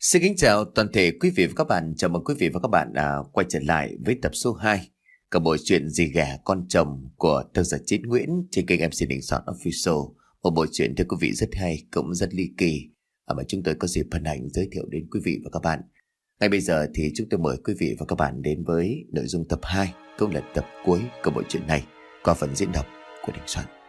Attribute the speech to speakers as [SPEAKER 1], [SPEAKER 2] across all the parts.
[SPEAKER 1] Xin kính chào toàn thể quý vị và các bạn. Chào mừng quý vị và các bạn à, quay trở lại với tập số 2 của bộ truyện Dì gà con chồng của tác giả Chiến Nguyễn trên kênh MC Đình Soạn Official. Một bộ truyện thưa quý vị rất hay, cũng rất ly kỳ à, mà chúng tôi có dịp phần hành giới thiệu đến quý vị và các bạn. Ngay bây giờ thì chúng tôi mời quý vị và các bạn đến với nội dung tập 2 cũng là tập cuối của bộ truyện này qua phần diễn đọc của Đình Soạn.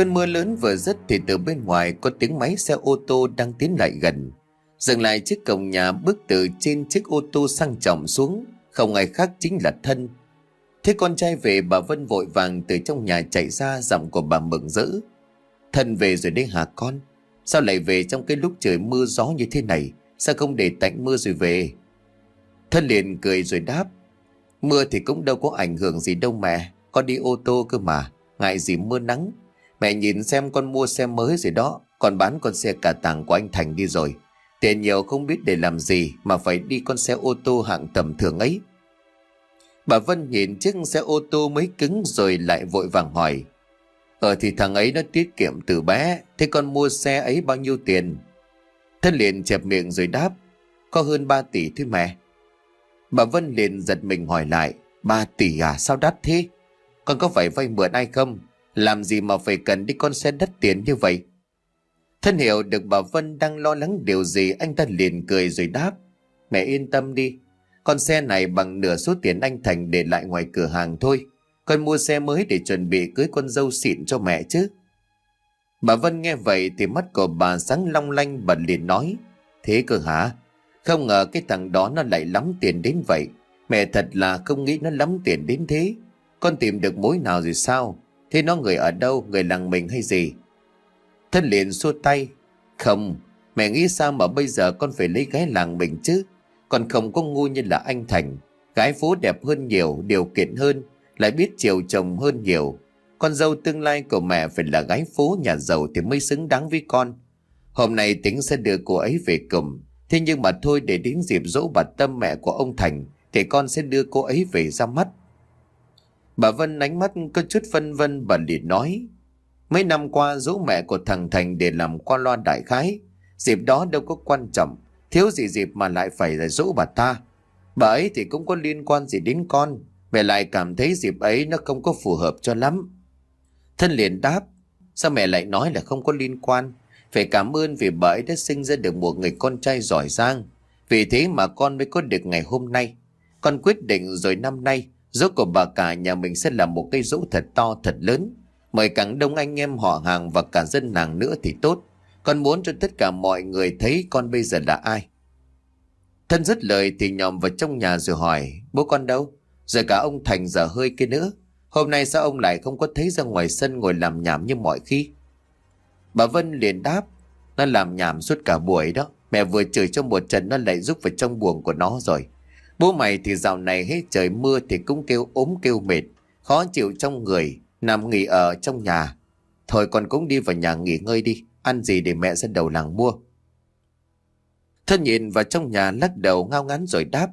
[SPEAKER 1] Cơn mưa lớn vừa dứt thì từ bên ngoài có tiếng máy xe ô tô đang tiến lại gần. Dừng lại chiếc cổng nhà bước từ trên chiếc ô tô sang trọng xuống, không ai khác chính là thân. Thế con trai về bà Vân vội vàng từ trong nhà chạy ra giọng của bà mừng rỡ. Thân về rồi đấy hả con? Sao lại về trong cái lúc trời mưa gió như thế này? Sao không để tạnh mưa rồi về? Thân liền cười rồi đáp. Mưa thì cũng đâu có ảnh hưởng gì đâu mẹ. Con đi ô tô cơ mà. Ngại gì mưa nắng. Mẹ nhìn xem con mua xe mới gì đó còn bán con xe cả tàng của anh Thành đi rồi. Tiền nhiều không biết để làm gì Mà phải đi con xe ô tô hạng tầm thường ấy. Bà Vân nhìn chiếc xe ô tô mới cứng Rồi lại vội vàng hỏi. Ờ thì thằng ấy nó tiết kiệm từ bé, Thế con mua xe ấy bao nhiêu tiền? Thân liền chẹp miệng rồi đáp, Có hơn 3 tỷ thôi mẹ. Bà Vân liền giật mình hỏi lại 3 tỷ à sao đắt thế? Con có phải vay mượn ai không? Làm gì mà phải cần đi con xe đắt tiền như vậy? Thân hiểu được bà Vân đang lo lắng điều gì, anh ta liền cười rồi đáp. Mẹ yên tâm đi. Con xe này bằng nửa số tiền anh Thành để lại ngoài cửa hàng thôi. Con mua xe mới để chuẩn bị cưới con dâu xịn cho mẹ chứ. Bà Vân nghe vậy thì mắt của bà sáng long lanh bà liền nói. Thế cơ hả? Không ngờ cái thằng đó nó lại lắm tiền đến vậy. Mẹ thật là không nghĩ nó lắm tiền đến thế. Con tìm được mối nào rồi sao? Thế nó người ở đâu Người làng mình hay gì? Thân liền xua tay. Không, Mẹ nghĩ sao mà bây giờ con phải lấy gái làng mình chứ? Còn không có ngu như là anh Thành. Gái phố đẹp hơn nhiều, Điều kiện hơn, Lại biết chiều chồng hơn nhiều. Con dâu tương lai của mẹ phải là gái phố nhà giàu Thì mới xứng đáng với con. Hôm nay tính sẽ đưa cô ấy về cùng Thế nhưng mà thôi, để đến dịp dỗ bà Tâm mẹ của ông Thành, Thì con sẽ đưa cô ấy về ra mắt. Bà Vân ánh mắt có chút phân vân bà liền nói. Mấy năm qua dỗ mẹ của thằng Thành để làm qua loa đại khái. Dịp đó đâu có quan trọng. Thiếu gì dịp mà lại phải là dỗ bà ta. Bà ấy thì cũng có liên quan gì đến con. Mẹ lại cảm thấy dịp ấy nó không có phù hợp cho lắm. Thân liền đáp. Sao mẹ lại nói là không có liên quan? Phải cảm ơn vì bà ấy đã sinh ra được một người con trai giỏi giang. Vì thế mà con mới có được ngày hôm nay. Con quyết định rồi năm nay Dỗ của bà cả nhà mình sẽ là một cây dỗ thật to, thật lớn. Mời càng đông anh em, họ hàng và cả dân làng nữa thì tốt. Con muốn cho tất cả mọi người thấy con bây giờ là ai. Thân dứt lời thì nhòm vào trong nhà rồi hỏi, Bố con đâu? Rồi cả ông Thành giờ hơi kia nữa. Hôm nay sao ông lại không có thấy ra ngoài sân ngồi làm nhảm như mọi khi? Bà Vân liền đáp, Nó làm nhảm suốt cả buổi đó Mẹ vừa chửi cho một trận, nó lại rút vào trong buồng của nó rồi Bố mày thì dạo này hết trời mưa thì cũng kêu ốm kêu mệt, khó chịu trong người, nằm nghỉ ở trong nhà. Thôi con cũng đi vào nhà nghỉ ngơi đi, ăn gì để mẹ ra đầu làng mua. Thân nhìn vào trong nhà lắc đầu ngao ngán rồi đáp.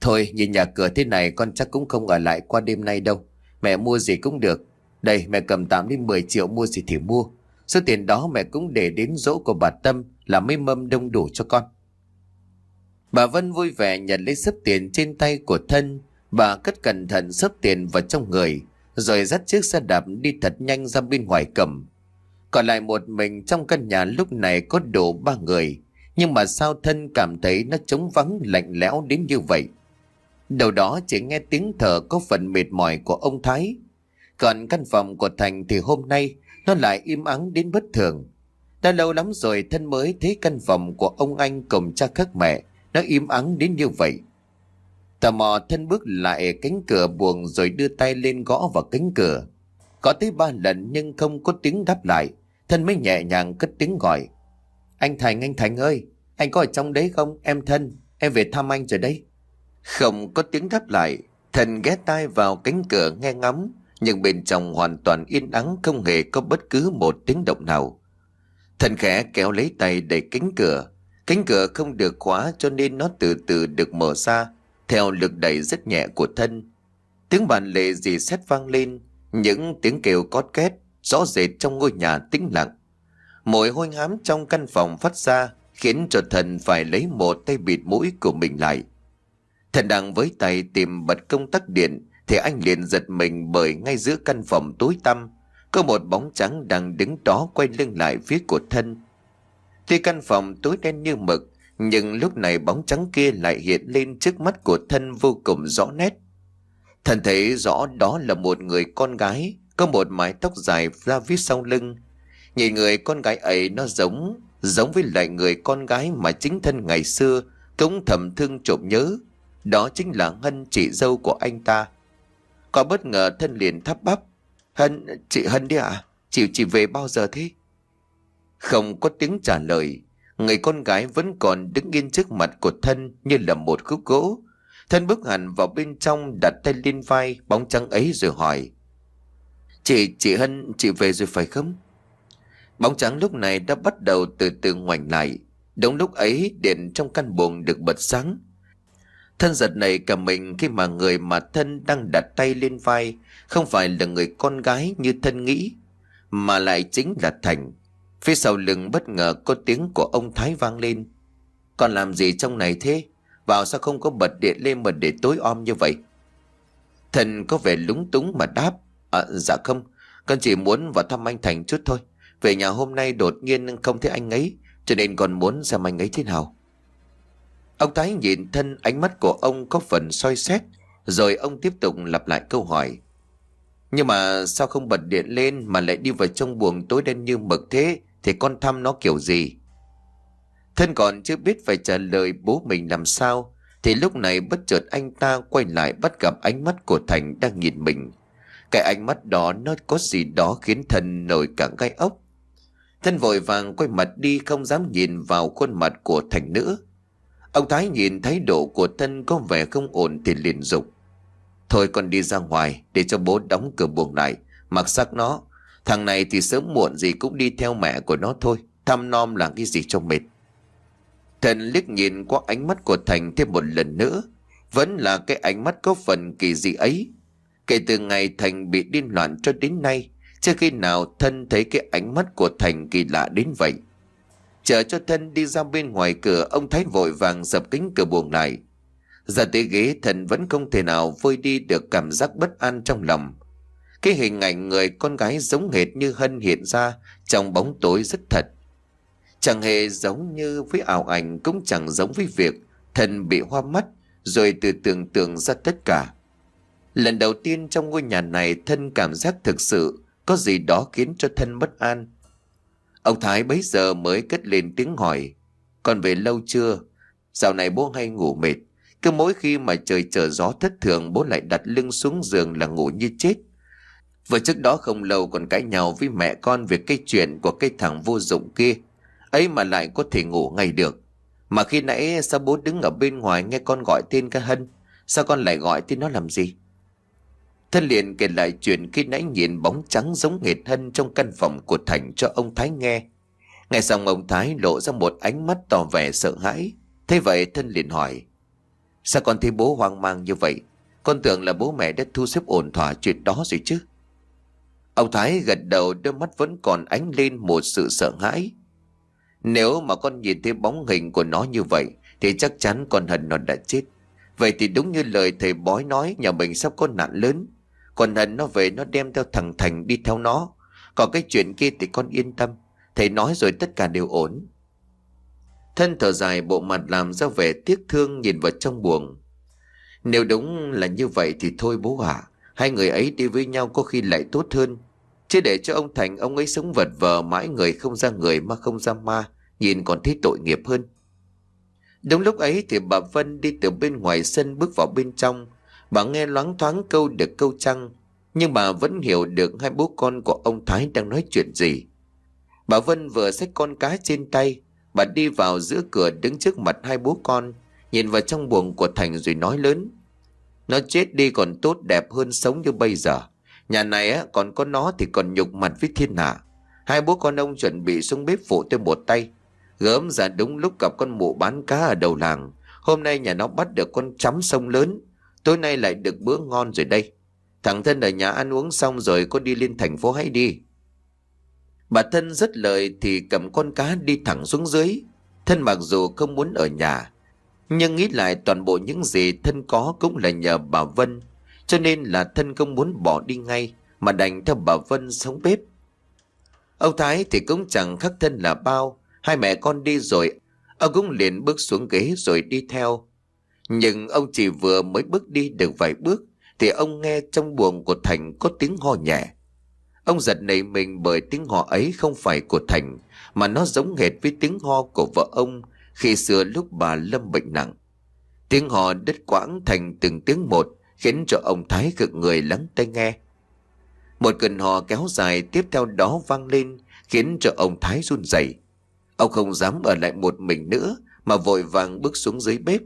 [SPEAKER 1] Thôi nhìn nhà cửa thế này con chắc cũng không ở lại qua đêm nay đâu. Mẹ mua gì cũng được. Đây mẹ cầm 8 đến 10 triệu mua gì thì mua. Số tiền đó mẹ cũng để đến dỗ của bà Tâm là mấy mâm đông đủ cho con. Bà Vân vui vẻ nhận lấy sấp tiền trên tay của thân. Bà cất cẩn thận sấp tiền vào trong người, rồi dắt chiếc xe đạp đi thật nhanh ra bên ngoài cầm. Còn lại một mình trong căn nhà lúc này có đủ ba người. Nhưng mà sao thân cảm thấy nó trống vắng lạnh lẽo đến như vậy? Đầu đó chỉ nghe tiếng thở có phần mệt mỏi của ông Thái. Còn căn phòng của Thành thì hôm nay nó lại im ắng đến bất thường. Đã lâu lắm rồi thân mới thấy căn phòng của ông anh cùng cha khắc mẹ nó im ắng đến như vậy. Tò mò thân bước lại cánh cửa buồng rồi đưa tay lên gõ vào cánh cửa. Có tới ba lần nhưng không có tiếng đáp lại. Thân mới nhẹ nhàng cất tiếng gọi. Anh Thành, anh Thành ơi, anh có ở trong đấy không? Em thân, em về thăm anh rồi đấy. Không có tiếng đáp lại. Thần ghé tai vào cánh cửa nghe ngắm. Nhưng bên trong hoàn toàn yên ắng không hề có bất cứ một tiếng động nào. Thần khẽ kéo lấy tay đẩy cánh cửa Cánh cửa không được khóa cho nên nó từ từ được mở ra theo lực đẩy rất nhẹ của thân. Tiếng bàn lệ dì xét vang lên, những tiếng kêu cót két, rõ rệt trong ngôi nhà tĩnh lặng. Mùi hôi hám trong căn phòng phát ra khiến cho thần phải lấy một tay bịt mũi của mình lại. Thần đang với tay tìm bật công tắc điện thì anh liền giật mình bởi ngay giữa căn phòng tối tăm có một bóng trắng đang đứng đó quay lưng lại phía của thân. Tuy căn phòng tối đen như mực nhưng lúc này bóng trắng kia lại hiện lên trước mắt của thân vô cùng rõ nét. Thần thấy rõ đó là một người con gái có một mái tóc dài ra phía sau lưng. Nhìn người con gái ấy nó giống, giống với lại người con gái mà chính thân ngày xưa cũng thầm thương trộm nhớ. Đó chính là Hân chị dâu của anh ta. Có bất ngờ thân liền thắp bắp. Hân, chị Hân đi ạ, à? chị, chị về bao giờ thế? Không có tiếng trả lời, người con gái vẫn còn đứng yên trước mặt của thân như là một khúc gỗ. Thân bước hẳn vào bên trong đặt tay lên vai bóng trắng ấy rồi hỏi. Chị, chị Hân, chị về rồi phải không? Bóng trắng lúc này đã bắt đầu từ từ ngoảnh lại. Đúng lúc ấy điện trong căn buồng được bật sáng. Thân giật này cả mình khi mà người mà thân đang đặt tay lên vai không phải là người con gái như thân nghĩ, mà lại chính là Thành. Phía sau lưng bất ngờ có tiếng của ông Thái vang lên. Còn làm gì trong này thế? Vào sao không có bật điện lên mà để tối om như vậy? Thần có vẻ lúng túng mà đáp. À, dạ không, con chỉ muốn vào thăm anh Thành chút thôi. Về nhà hôm nay đột nhiên không thấy anh ấy, cho nên còn muốn xem anh ấy thế nào. Ông Thái nhìn thân ánh mắt của ông có phần soi xét, rồi ông tiếp tục lặp lại câu hỏi. Nhưng mà sao không bật điện lên mà lại đi vào trong buồng tối đen như mực thế, thì con thăm nó kiểu gì? Thân còn chưa biết phải trả lời bố mình làm sao, thì lúc này bất chợt anh ta quay lại bắt gặp ánh mắt của Thành đang nhìn mình. Cái ánh mắt đó nó có gì đó khiến thân nổi cả gai ốc. Thân vội vàng quay mặt đi không dám nhìn vào khuôn mặt của Thành nữa. Ông Thái nhìn thái độ của thân có vẻ không ổn thì liền dục. Thôi con đi ra ngoài để cho bố đóng cửa buồng lại, mặc sắc nó. Thằng này thì sớm muộn gì cũng đi theo mẹ của nó thôi, thăm nom là cái gì cho mệt. Thần liếc nhìn qua ánh mắt của Thành thêm một lần nữa, vẫn là cái ánh mắt có phần kỳ dị ấy. Kể từ ngày Thành bị điên loạn cho đến nay, chưa khi nào thân thấy cái ánh mắt của Thành kỳ lạ đến vậy. Chờ cho thân đi ra bên ngoài cửa, ông Thái vội vàng dập kính cửa buồng lại. Ra tới ghế thần vẫn không thể nào vơi đi được cảm giác bất an trong lòng. Cái hình ảnh người con gái giống hệt như Hân hiện ra trong bóng tối rất thật. Chẳng hề giống như với ảo ảnh, cũng chẳng giống với việc thần bị hoa mắt rồi từ tưởng tượng ra tất cả. Lần đầu tiên trong ngôi nhà này thân cảm giác thực sự có gì đó khiến cho thân bất an. Ông Thái bấy giờ mới cất lên tiếng hỏi, Con về lâu chưa? Dạo này bố hay ngủ mệt Cứ mỗi khi mà trời trở gió thất thường, Bố lại đặt lưng xuống giường là ngủ như chết Vừa trước đó không lâu còn cãi nhau với mẹ con Về cái chuyện của cái thằng vô dụng kia ấy mà lại có thể ngủ ngay được Mà khi nãy sao bố đứng ở bên ngoài Nghe con gọi tên cái Hân, Sao con lại gọi tên nó làm gì Thân liền kể lại chuyện khi nãy nhìn bóng trắng giống hệt Hân trong căn phòng của Thành cho ông Thái nghe. Nghe xong ông Thái lộ ra một ánh mắt tỏ vẻ sợ hãi. Thế vậy thân liền hỏi. Sao con thấy bố hoang mang như vậy? Con tưởng là bố mẹ đã thu xếp ổn thỏa chuyện đó rồi chứ? Ông Thái gật đầu, đôi mắt vẫn còn ánh lên một sự sợ hãi. Nếu mà con nhìn thấy bóng hình của nó như vậy, thì chắc chắn con Hân nó đã chết. Vậy thì đúng như lời thầy bói nói, nhà mình sắp có nạn lớn. Còn Hân nó về, nó đem theo thằng Thành đi theo nó. Còn cái chuyện kia thì con yên tâm. Thầy nói rồi tất cả đều ổn. Thân thở dài, bộ mặt làm ra vẻ tiếc thương nhìn vào trong buồng. Nếu đúng là như vậy thì thôi bố ạ. Hai người ấy đi với nhau có khi lại tốt hơn. Chứ để cho ông Thành, ông ấy sống vật vờ mãi người không ra người mà không ra ma. Nhìn còn thấy tội nghiệp hơn. Đúng lúc ấy thì bà Vân đi từ bên ngoài sân bước vào bên trong. Bà nghe loáng thoáng câu được câu trăng. Nhưng bà vẫn hiểu được hai bố con của ông Thái đang nói chuyện gì. Bà Vân vừa xách con cá trên tay. Bà đi vào giữa cửa đứng trước mặt hai bố con. Nhìn vào trong buồng của Thành rồi nói lớn. Nó chết đi còn tốt đẹp hơn sống như bây giờ. Nhà này á, còn có nó thì còn nhục mặt với thiên hạ. Hai bố con ông chuẩn bị xuống bếp phụ tôi một tay. Gớm ra đúng lúc gặp con mụ bán cá ở đầu làng. Hôm nay nhà nó bắt được con chấm sông lớn. Tối nay lại được bữa ngon rồi đây. Thằng thân ở nhà ăn uống xong rồi có đi lên thành phố hãy đi. Bà thân rất lời thì cầm con cá đi thẳng xuống dưới. Thân mặc dù không muốn ở nhà. Nhưng nghĩ lại toàn bộ những gì thân có cũng là nhờ bà Vân. Cho nên là thân không muốn bỏ đi ngay mà đành theo bà Vân sống bếp. Ông Thái thì cũng chẳng khắc thân là bao. Hai mẹ con đi rồi, ông cũng liền bước xuống ghế rồi đi theo. Nhưng ông chỉ vừa mới bước đi được vài bước thì ông nghe trong buồng của Thành có tiếng ho nhẹ. Ông giật nảy mình bởi tiếng ho ấy không phải của Thành mà nó giống hệt với tiếng ho của vợ ông khi xưa lúc bà lâm bệnh nặng. Tiếng họ đứt quãng thành từng tiếng một khiến cho ông Thái cực người lắng tai nghe. Một cơn hò kéo dài tiếp theo đó vang lên, khiến cho ông Thái run rẩy. Ông không dám ở lại một mình nữa, mà vội vàng bước xuống dưới bếp.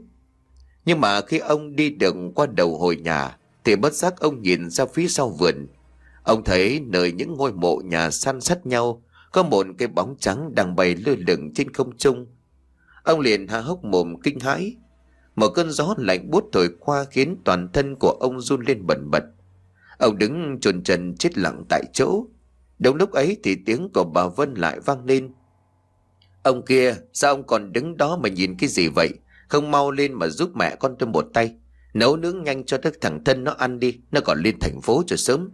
[SPEAKER 1] Nhưng mà khi ông đi được qua đầu hồi nhà, thì bất giác ông nhìn ra phía sau vườn. Ông thấy nơi những ngôi mộ nhà san sát nhau, có một cái bóng trắng đang bay lơ lửng trên không trung. Ông liền há hốc mồm kinh hãi. Một cơn gió lạnh buốt thổi qua khiến toàn thân của ông run lên bần bật. Ông đứng chồn chân chết lặng tại chỗ. Đúng lúc ấy thì tiếng của bà Vân lại vang lên. Ông kia, sao ông còn đứng đó mà nhìn cái gì vậy? Không mau lên mà giúp mẹ con tôi một tay. Nấu nướng nhanh cho các thằng thân nó ăn đi, nó còn lên thành phố cho sớm.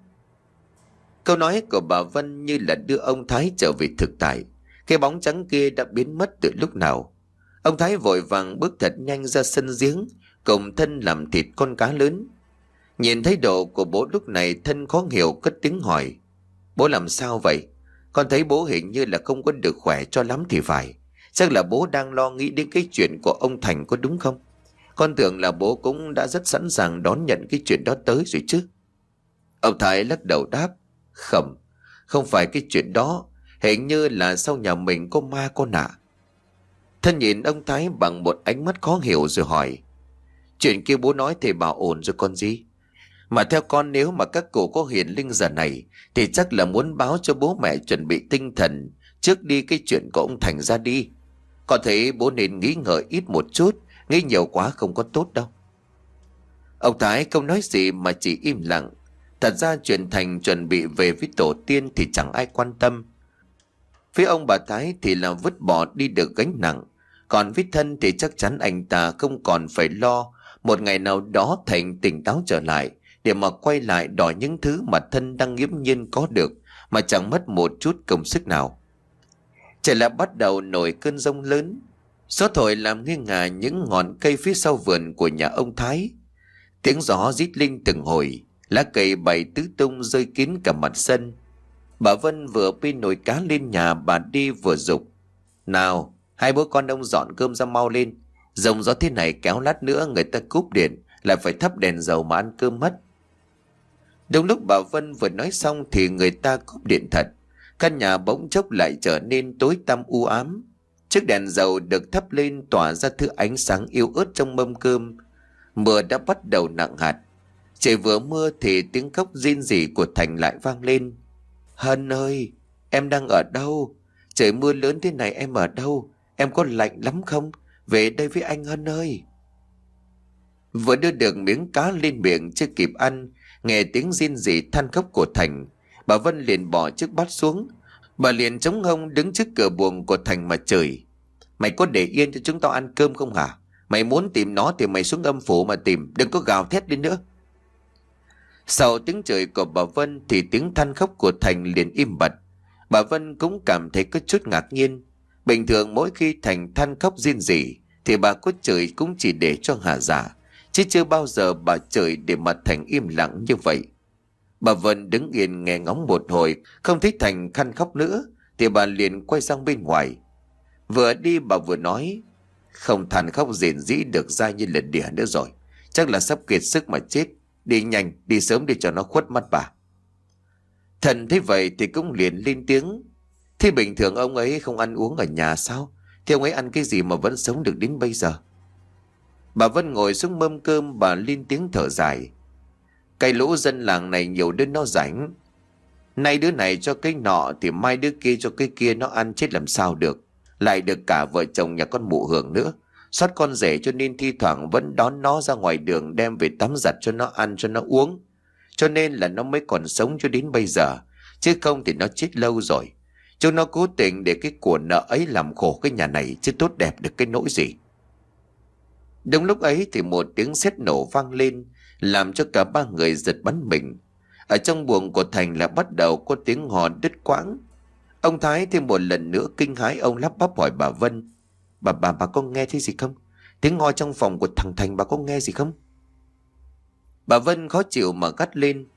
[SPEAKER 1] Câu nói của bà Vân như là đưa ông Thái trở về thực tại. Cái bóng trắng kia đã biến mất từ lúc nào. Ông Thái vội vàng bước thật nhanh ra sân giếng, cùng thân làm thịt con cá lớn. Nhìn thấy độ của bố lúc này thân khó hiểu cất tiếng hỏi. Bố làm sao vậy? Con thấy bố hình như là không có được khỏe cho lắm thì phải. Chắc là bố đang lo nghĩ đến cái chuyện của ông Thành có đúng không? Con tưởng là bố cũng đã rất sẵn sàng đón nhận cái chuyện đó tới rồi chứ. Ông Thái lắc đầu đáp. Không, không phải cái chuyện đó. Hình như là sau nhà mình có ma con ạ. Thân nhìn ông Thái bằng một ánh mắt khó hiểu rồi hỏi. Chuyện kia bố nói thì bảo ổn rồi con gì? Mà theo con nếu mà các cụ có hiền linh giờ này thì chắc là muốn báo cho bố mẹ chuẩn bị tinh thần trước đi cái chuyện của ông Thành ra đi. Con thấy bố nên nghĩ ngợi ít một chút, nghĩ nhiều quá không có tốt đâu. Ông Thái không nói gì mà chỉ im lặng. Thật ra chuyện Thành chuẩn bị về với tổ tiên thì chẳng ai quan tâm. Phía ông bà Thái thì là vứt bỏ đi được gánh nặng. Còn với thân thì chắc chắn anh ta không còn phải lo một ngày nào đó Thành tỉnh táo trở lại để mà quay lại đòi những thứ mà thân đang nghiễm nhiên có được mà chẳng mất một chút công sức nào. Trời lại bắt đầu nổi cơn rông lớn. Gió thổi làm nghiêng ngả những ngọn cây phía sau vườn của nhà ông Thái. Tiếng gió rít linh từng hồi, lá cây bày tứ tung rơi kín cả mặt sân. Bà Vân vừa pin nồi cá lên nhà bà đi vừa dục Nào, hai bố con ông dọn cơm ra mau lên. Rồng gió thế này kéo lát nữa người ta cúp điện, lại phải thắp đèn dầu mà ăn cơm mất. Đúng lúc bà Vân vừa nói xong thì người ta cúp điện thật. Căn nhà bỗng chốc lại trở nên tối tăm u ám. Chiếc đèn dầu được thắp lên tỏa ra thứ ánh sáng yếu ớt trong mâm cơm. Mưa đã bắt đầu nặng hạt. Trời vừa mưa thì tiếng khóc rên rỉ của Thành lại vang lên. Hân ơi, em đang ở đâu? Trời mưa lớn thế này em ở đâu? Em có lạnh lắm không? Về đây với anh Hân ơi. Vừa đưa được miếng cá lên miệng chưa kịp ăn, Nghe tiếng rên rỉ than khóc của Thành, Bà Vân liền bỏ chiếc bát xuống. Bà liền chống hông đứng trước cửa buồng của Thành mà chửi. Mày có để yên cho chúng tao ăn cơm không hả? Mày muốn tìm nó thì mày xuống âm phủ mà tìm, Đừng có gào thét đi nữa. Sau tiếng chửi của bà Vân Thì tiếng than khóc của Thành liền im bặt. Bà Vân cũng cảm thấy có chút ngạc nhiên. Bình thường mỗi khi Thành than khóc riêng gì Thì bà có chửi cũng chỉ để cho hà giả Chứ chưa bao giờ bà chửi để mà Thành im lặng như vậy. Bà Vân đứng yên nghe ngóng một hồi, không thấy Thành khăn khóc nữa, thì bà liền quay sang bên ngoài. Vừa đi bà vừa nói, không than khóc rền dĩ được ra như lần đỉa nữa rồi. Chắc là sắp kiệt sức mà chết. Đi nhanh, đi sớm để cho nó khuất mắt bà. Thần thấy vậy thì cũng liền lên tiếng. Thế bình thường ông ấy không ăn uống ở nhà sao? Thế ông ấy ăn cái gì mà vẫn sống được đến bây giờ? Bà Vân ngồi xuống mâm cơm, bà lên tiếng thở dài. Cây lũ dân làng này nhiều đứa nó rảnh. Nay đứa này cho cái nọ thì mai đứa kia cho cái kia nó ăn chết làm sao được. Lại được cả vợ chồng nhà con mụ hưởng nữa Xót con rể cho nên thi thoảng vẫn đón nó ra ngoài đường đem về tắm giặt cho nó ăn, cho nó uống. Cho nên là nó mới còn sống cho đến bây giờ. Chứ không thì nó chết lâu rồi. Chúng nó cố tình để cái của nợ ấy làm khổ cái nhà này chứ tốt đẹp được cái nỗi gì. Đúng lúc ấy thì một tiếng sét nổ vang lên, làm cho cả ba người giật bắn mình. Ở trong buồng của Thành là bắt đầu có tiếng hò đứt quãng. Ông Thái thêm một lần nữa kinh hãi, ông lắp bắp hỏi bà Vân. Bà bà bà có nghe thấy gì không? Tiếng ngoi trong phòng của thằng Thành bà có nghe gì không? Bà Vân khó chịu mà gắt lên.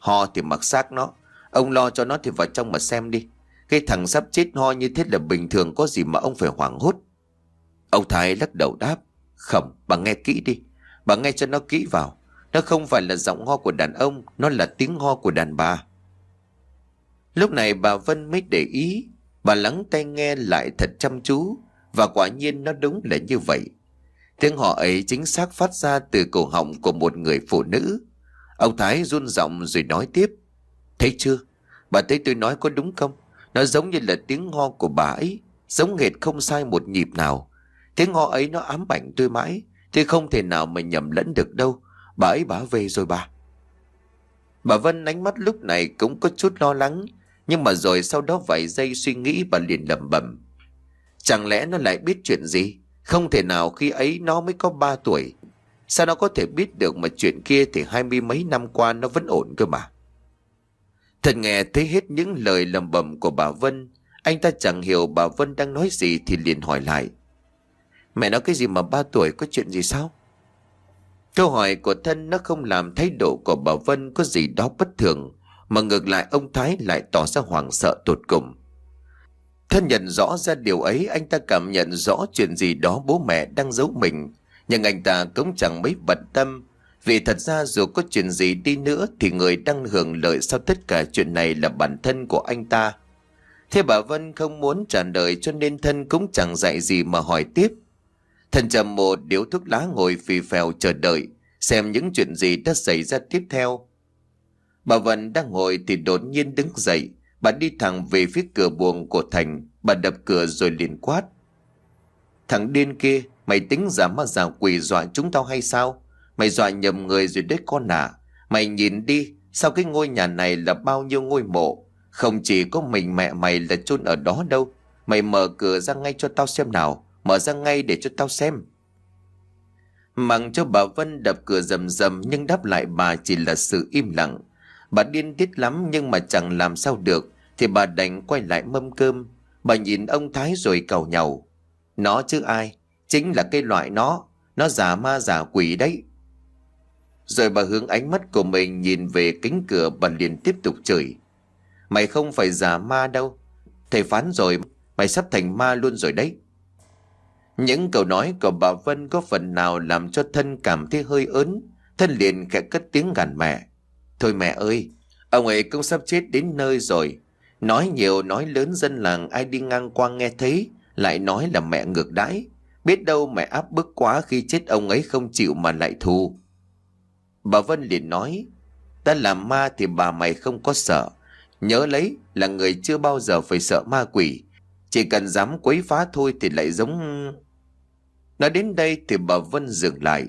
[SPEAKER 1] Ho thì mặc xác nó. Ông lo cho nó thì vào trong mà xem đi. Cái thằng sắp chết ho như thế là bình thường có gì mà ông phải hoảng hốt. Ông Thái lắc đầu đáp. Không, bà nghe kỹ đi. Bà nghe cho nó kỹ vào. Nó không phải là giọng ho của đàn ông, nó là tiếng ho của đàn bà. Lúc này bà Vân mới để ý, bà lắng tai nghe lại thật chăm chú. Và quả nhiên nó đúng là như vậy. Tiếng họ ấy chính xác phát ra từ cổ họng của một người phụ nữ. Ông Thái run giọng rồi nói tiếp. Thấy chưa? Bà thấy tôi nói có đúng không? Nó giống như là tiếng ho của bà ấy. Giống nghệt không sai một nhịp nào. Tiếng ho ấy nó ám ảnh tôi mãi. Thì không thể nào mà nhầm lẫn được đâu. Bà ấy bả về rồi bà. Bà Vân ánh mắt lúc này cũng có chút lo lắng. Nhưng mà rồi sau đó vài giây suy nghĩ bà liền lẩm bẩm. Chẳng lẽ nó lại biết chuyện gì? Không thể nào khi ấy nó mới có 3 tuổi. Sao nó có thể biết được mà chuyện kia thì hai mươi mấy năm qua nó vẫn ổn cơ mà. Thật nghe thấy hết những lời lầm bầm của bà Vân. Anh ta chẳng hiểu bà Vân đang nói gì thì liền hỏi lại. Mẹ nói cái gì mà ba tuổi, có chuyện gì sao? Câu hỏi của thân nó không làm thái độ của bà Vân có gì đó bất thường. Mà ngược lại ông Thái lại tỏ ra hoảng sợ tột cùng. Thân nhận rõ ra điều ấy, anh ta cảm nhận rõ chuyện gì đó bố mẹ đang giấu mình. Nhưng anh ta cũng chẳng mấy bận tâm. Vì thật ra dù có chuyện gì đi nữa thì người đang hưởng lợi sau tất cả chuyện này là bản thân của anh ta. Thế bà Vân không muốn trả lời cho nên thân cũng chẳng dạy gì mà hỏi tiếp. thần trầm một điếu thuốc lá ngồi phì phèo chờ đợi, xem những chuyện gì đã xảy ra tiếp theo. Bà Vân đang ngồi thì đột nhiên đứng dậy, Bà đi thẳng về phía cửa buồng của Thành, Bà đập cửa rồi liền quát Thằng điên kia, Mày tính giả ma giả quỷ dọa chúng tao hay sao Mày dọa nhầm người rồi đấy con à. Mày nhìn đi, Sao cái ngôi nhà này là bao nhiêu ngôi mộ? Không chỉ có mình mẹ mày là chôn ở đó đâu. Mày mở cửa ra ngay cho tao xem nào. Mở ra ngay để cho tao xem. Mặc cho bà Vân đập cửa rầm rầm Nhưng đáp lại bà chỉ là sự im lặng. Bà điên tiết lắm nhưng mà chẳng làm sao được. Thì bà đành quay lại mâm cơm. Bà nhìn ông Thái rồi cầu nhau Nó chứ ai? Chính là cái loại nó. Nó giả ma giả quỷ đấy. Rồi bà hướng ánh mắt của mình Nhìn về cánh cửa bà liền tiếp tục chửi Mày không phải giả ma đâu Thầy phán rồi Mày sắp thành ma luôn rồi đấy Những câu nói của bà Vân Có phần nào làm cho thân cảm thấy hơi ớn Thân liền khẽ cất tiếng gàn mẹ Thôi mẹ ơi, ông ấy cũng sắp chết đến nơi rồi. Nói nhiều nói lớn dân làng ai đi ngang qua nghe thấy, lại nói là mẹ ngược đãi. Biết đâu mẹ áp bức quá khi chết ông ấy không chịu mà lại thù. Bà Vân liền nói, ta làm ma thì bà mày không có sợ. Nhớ lấy là người chưa bao giờ phải sợ ma quỷ. Chỉ cần dám quấy phá thôi thì lại giống... Nói đến đây thì bà Vân dừng lại.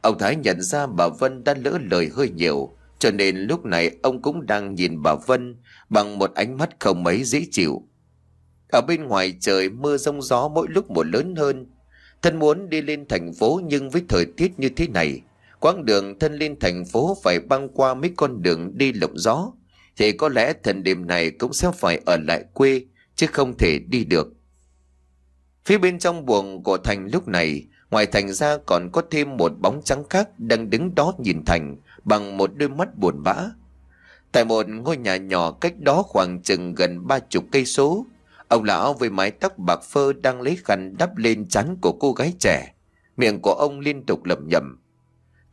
[SPEAKER 1] Ông Thái nhận ra bà Vân đã lỡ lời hơi nhiều. Cho nên lúc này ông cũng đang nhìn bà Vân bằng một ánh mắt không mấy dễ chịu. Ở bên ngoài trời mưa rông gió mỗi lúc một lớn hơn. Thân muốn đi lên thành phố nhưng với thời tiết như thế này, quãng đường thân lên thành phố phải băng qua mấy con đường đi lộng gió, thì có lẽ thần đêm này cũng sẽ phải ở lại quê, chứ không thể đi được. Phía bên trong buồng của Thành lúc này, ngoài Thành ra còn có thêm một bóng trắng khác đang đứng đó nhìn Thành, bằng một đôi mắt buồn bã. Tại một ngôi nhà nhỏ cách đó khoảng chừng gần ba chục cây số, ông lão với mái tóc bạc phơ đang lấy khăn đắp lên chắn của cô gái trẻ. Miệng của ông liên tục lẩm nhẩm.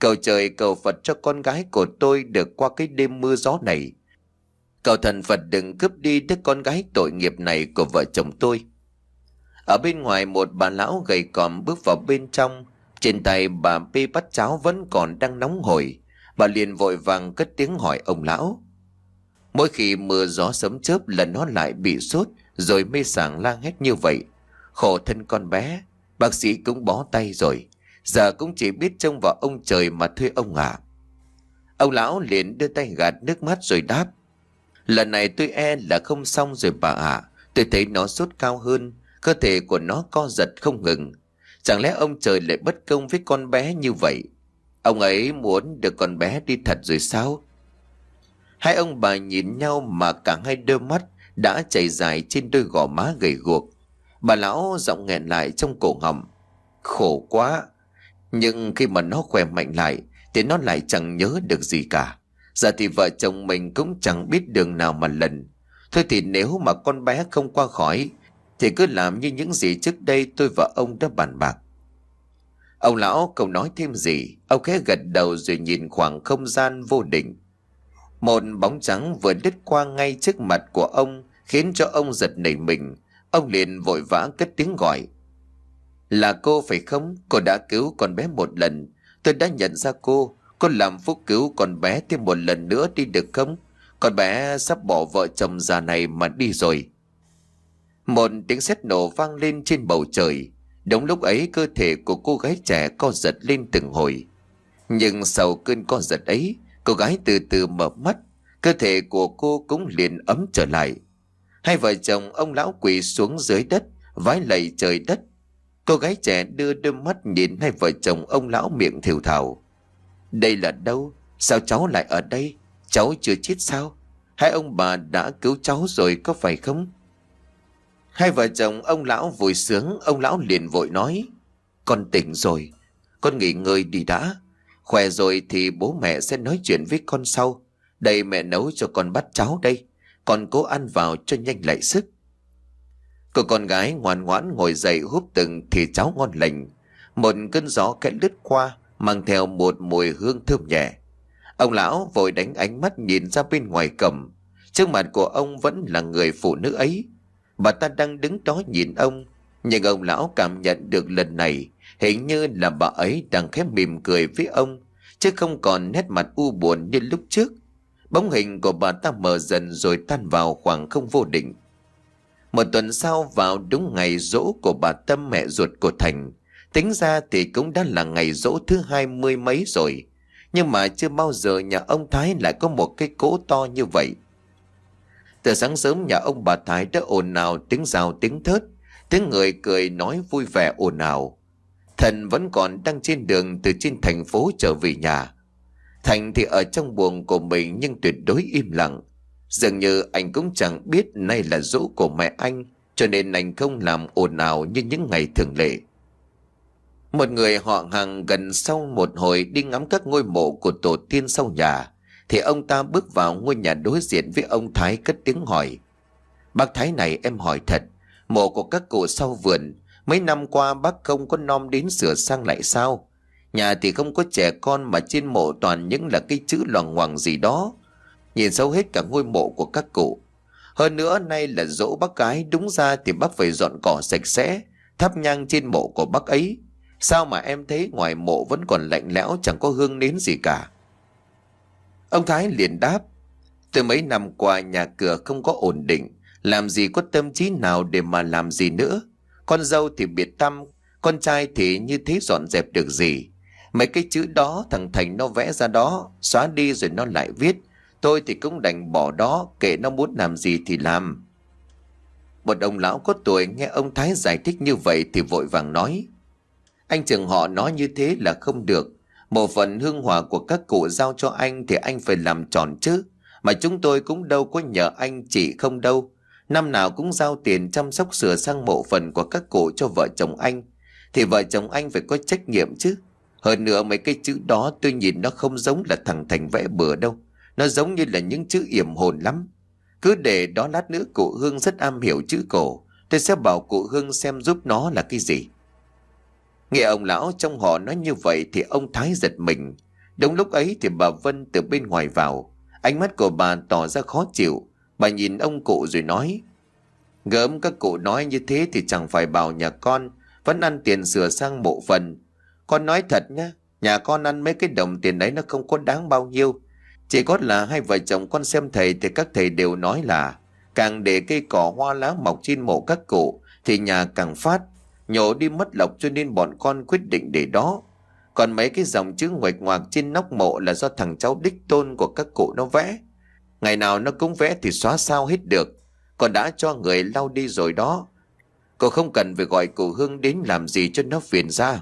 [SPEAKER 1] Cầu trời cầu Phật cho con gái của tôi được qua cái đêm mưa gió này. Cầu thần Phật đừng cướp đi đứa con gái tội nghiệp này của vợ chồng tôi. Ở bên ngoài một bà lão gầy còm bước vào bên trong. Trên tay bà bê bắt cháo vẫn còn đang nóng hổi. Bà liền vội vàng cất tiếng hỏi ông lão. Mỗi khi mưa gió sấm chớp lần nó lại bị sốt rồi mê sảng lang hết như vậy. Khổ thân con bé, bác sĩ cũng bó tay rồi. Giờ cũng chỉ biết trông vào ông trời mà thuê ông à. Ông lão liền đưa tay gạt nước mắt rồi đáp. Lần này tôi e là không xong rồi bà ạ. Tôi thấy nó sốt cao hơn, cơ thể của nó co giật không ngừng. Chẳng lẽ ông trời lại bất công với con bé như vậy? Ông ấy muốn được con bé đi thật rồi sao? Hai ông bà nhìn nhau mà cả hai đôi mắt đã chảy dài trên đôi gò má gầy guộc. Bà lão giọng nghẹn lại trong cổ họng. Khổ quá. Nhưng khi mà nó khỏe mạnh lại thì nó lại chẳng nhớ được gì cả. Giờ thì vợ chồng mình cũng chẳng biết đường nào mà lần. Thôi thì nếu mà con bé không qua khỏi thì cứ làm như những gì trước đây tôi và ông đã bàn bạc. Ông lão không nói thêm gì, ông khẽ gật đầu rồi nhìn khoảng không gian vô định. Một bóng trắng vừa đứt qua ngay trước mặt của ông khiến cho ông giật nảy mình. Ông liền vội vã cất tiếng gọi. Là cô phải không? Cô đã cứu con bé một lần. Tôi đã nhận ra cô. Cô làm phúc cứu con bé thêm một lần nữa đi được không? Con bé sắp bỏ vợ chồng già này mà đi rồi. Một tiếng sét nổ vang lên trên bầu trời. Đúng lúc ấy cơ thể của cô gái trẻ co giật lên từng hồi. Nhưng sau cơn co giật ấy, cô gái từ từ mở mắt, cơ thể của cô cũng liền ấm trở lại. Hai vợ chồng ông lão quỳ xuống dưới đất, vái lạy trời đất. Cô gái trẻ đưa đôi mắt nhìn hai vợ chồng ông lão miệng thiểu thảo. Đây là đâu? Sao cháu lại ở đây? Cháu chưa chết sao? Hai ông bà đã cứu cháu rồi có phải không? Hai vợ chồng ông lão vui sướng, ông lão liền vội nói. Con tỉnh rồi, con nghỉ ngơi đi đã. Khỏe rồi thì bố mẹ sẽ nói chuyện với con sau. Đây mẹ nấu cho con bắt cháu đây. Con cố ăn vào cho nhanh lại sức. Cô con gái ngoan ngoãn ngồi dậy húp từng thì cháu ngon lành. Một cơn gió kẽ lướt qua, mang theo một mùi hương thơm nhẹ. Ông lão vội đánh ánh mắt nhìn ra bên ngoài cổng. Trước mặt của ông vẫn là người phụ nữ ấy. Bà ta đang đứng đó nhìn ông. Nhưng ông lão cảm nhận được lần này hình như là bà ấy đang khép mỉm cười với ông. Chứ không còn nét mặt u buồn như lúc trước. Bóng hình của bà ta mờ dần rồi tan vào khoảng không vô định. Một tuần sau vào đúng ngày rỗ của bà Tâm mẹ ruột của Thành. Tính ra thì cũng đã là ngày rỗ thứ hai mươi mấy rồi. Nhưng mà chưa bao giờ nhà ông Thái lại có một cái cỗ to như vậy. Từ sáng sớm nhà ông bà Thái đã ồn ào tiếng rào tiếng thớt. Tiếng người cười nói vui vẻ ồn ào. Thần vẫn còn đang trên đường từ trên thành phố trở về nhà. Thành thì ở trong buồng của mình nhưng tuyệt đối im lặng. Dường như anh cũng chẳng biết nay là dỗ của mẹ anh cho nên anh không làm ồn ào như những ngày thường lệ. Một người họ hàng gần sau một hồi đi ngắm các ngôi mộ của tổ tiên sau nhà thì ông ta bước vào ngôi nhà đối diện với ông Thái cất tiếng hỏi. Bác Thái này em hỏi thật, mộ của các cụ sau vườn, mấy năm qua bác không có nom đến sửa sang lại sao? Nhà thì không có trẻ con mà trên mộ toàn những là cái chữ loằng ngoằng gì đó. Nhìn sâu hết cả ngôi mộ của các cụ. Hơn nữa nay là dỗ bác gái đúng ra thì bác phải dọn cỏ sạch sẽ, thắp nhang trên mộ của bác ấy. Sao mà em thấy ngoài mộ vẫn còn lạnh lẽo chẳng có hương nến gì cả. Ông Thái liền đáp. Từ mấy năm qua nhà cửa không có ổn định, làm gì có tâm trí nào để mà làm gì nữa. Con dâu thì biệt tâm, con trai thì như thế dọn dẹp được gì. Mấy cái chữ đó thằng Thành nó vẽ ra đó, xóa đi rồi nó lại viết. Tôi thì cũng đành bỏ đó, kệ nó muốn làm gì thì làm. Một ông lão có tuổi nghe ông Thái giải thích như vậy thì vội vàng nói. Anh chừng họ nói như thế là không được. Một phần hương hòa của các cụ giao cho anh thì anh phải làm tròn chứ. Mà chúng tôi cũng đâu có nhờ anh chỉ không đâu. Năm nào cũng giao tiền chăm sóc sửa sang mộ phần của các cụ cho vợ chồng anh. Thì vợ chồng anh phải có trách nhiệm chứ. Hơn nữa mấy cái chữ đó tôi nhìn nó không giống là thằng Thành vẽ bừa đâu. Nó giống như là những chữ yểm hồn lắm. Cứ để đó lát nữa cụ Hương rất am hiểu chữ cổ. Tôi sẽ bảo cụ Hương xem giúp nó là cái gì. Nghe ông lão trong họ nói như vậy thì ông Thái giật mình. Đúng lúc ấy thì bà Vân từ bên ngoài vào. Ánh mắt của bà tỏ ra khó chịu. Bà nhìn ông cụ rồi nói. Gớm các cụ nói như thế thì chẳng phải bảo nhà con vẫn ăn tiền sửa sang mộ phần. Con nói thật nhá, nhà con ăn mấy cái đồng tiền đấy nó không có đáng bao nhiêu. Chỉ có là hai vợ chồng con xem thầy thì các thầy đều nói là, càng để cây cỏ hoa lá mọc trên mộ các cụ, thì nhà càng phát. Nhổ đi mất lộc cho nên bọn con quyết định để đó. Còn mấy cái dòng chữ ngoạch ngoạc trên nóc mộ là do thằng cháu đích tôn của các cụ nó vẽ. Ngày nào nó cũng vẽ thì xóa sao hết được. Còn đã cho người lau đi rồi đó. Cô không cần phải gọi cụ Hương đến làm gì cho nó phiền ra.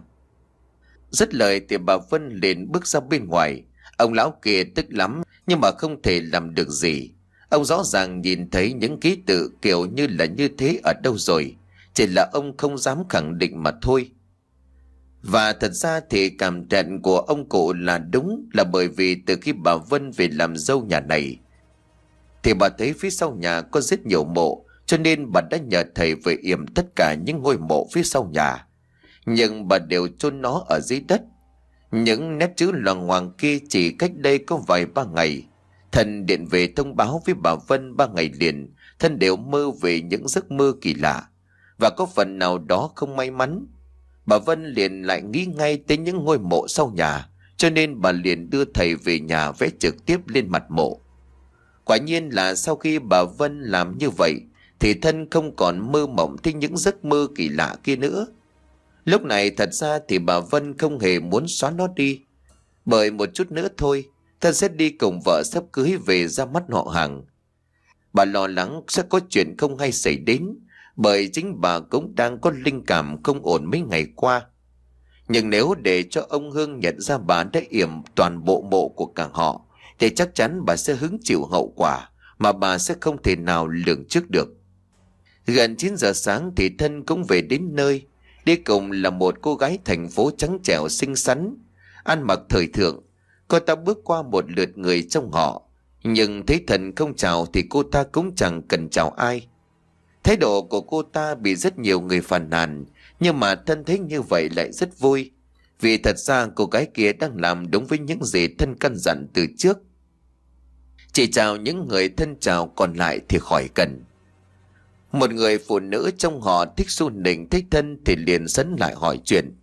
[SPEAKER 1] Rất lời thì bà Vân liền bước ra bên ngoài. Ông lão kia tức lắm, nhưng mà không thể làm được gì. Ông rõ ràng nhìn thấy những ký tự kiểu như là như thế ở đâu rồi. Chỉ là ông không dám khẳng định mà thôi. Và thật ra thì cảm nhận của ông cụ là đúng là bởi vì từ khi bà Vân về làm dâu nhà này, thì bà thấy phía sau nhà có rất nhiều mộ, cho nên bà đã nhờ thầy về yểm tất cả những ngôi mộ phía sau nhà. Nhưng bà đều chôn nó ở dưới đất. Những nét chữ loằng hoàng kia chỉ cách đây có vài ba ngày. Thần điện về thông báo với bà Vân ba ngày liền, thân đều mơ về những giấc mơ kỳ lạ. Và có phần nào đó không may mắn. Bà Vân liền lại nghĩ ngay tới những ngôi mộ sau nhà, cho nên bà liền đưa thầy về nhà vẽ trực tiếp lên mặt mộ. Quả nhiên là sau khi bà Vân làm như vậy, thì thân không còn mơ mộng thấy những giấc mơ kỳ lạ kia nữa. Lúc này thật ra thì bà Vân không hề muốn xóa nó đi. Bởi một chút nữa thôi, thân sẽ đi cùng vợ sắp cưới về ra mắt họ hàng. Bà lo lắng sẽ có chuyện không hay xảy đến, bởi chính bà cũng đang có linh cảm không ổn mấy ngày qua. Nhưng nếu để cho ông Hương nhận ra bà đã yểm toàn bộ mộ của cả họ, thì chắc chắn bà sẽ hứng chịu hậu quả mà bà sẽ không thể nào lường trước được. Gần 9 giờ sáng thì thân cũng về đến nơi. Đi cùng là một cô gái thành phố trắng trẻo xinh xắn, ăn mặc thời thượng. Cô ta bước qua một lượt người trong họ. Nhưng thấy thần không chào thì cô ta cũng chẳng cần chào ai. Thái độ của cô ta bị rất nhiều người phàn nàn, nhưng mà thân thích như vậy lại rất vui. Vì thật ra cô gái kia đang làm đúng với những gì thân căn dặn từ trước. Chỉ chào những người thân chào còn lại thì khỏi cần. Một người phụ nữ trong họ thích xu nịnh thích thân thì liền sấn lại hỏi chuyện.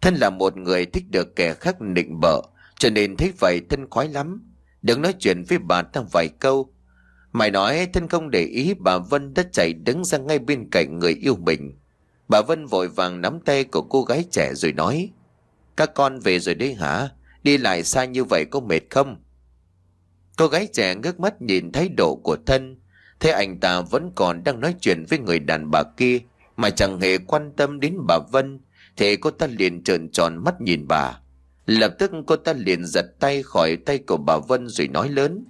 [SPEAKER 1] Thân là một người thích được kẻ khác nịnh bợ, cho nên thấy vậy thân khoái lắm. Đừng nói chuyện với bà ta vài câu. Mày nói thân không để ý bà Vân đã chạy đứng ra ngay bên cạnh người yêu mình. Bà Vân vội vàng nắm tay của cô gái trẻ rồi nói. Các con về rồi đấy hả? Đi lại xa như vậy có mệt không? Cô gái trẻ ngước mắt nhìn thái độ của thân Thế anh ta vẫn còn đang nói chuyện với người đàn bà kia, Mà chẳng hề quan tâm đến bà Vân. Thế cô ta liền trợn tròn mắt nhìn bà. Lập tức cô ta liền giật tay khỏi tay của bà Vân rồi nói lớn.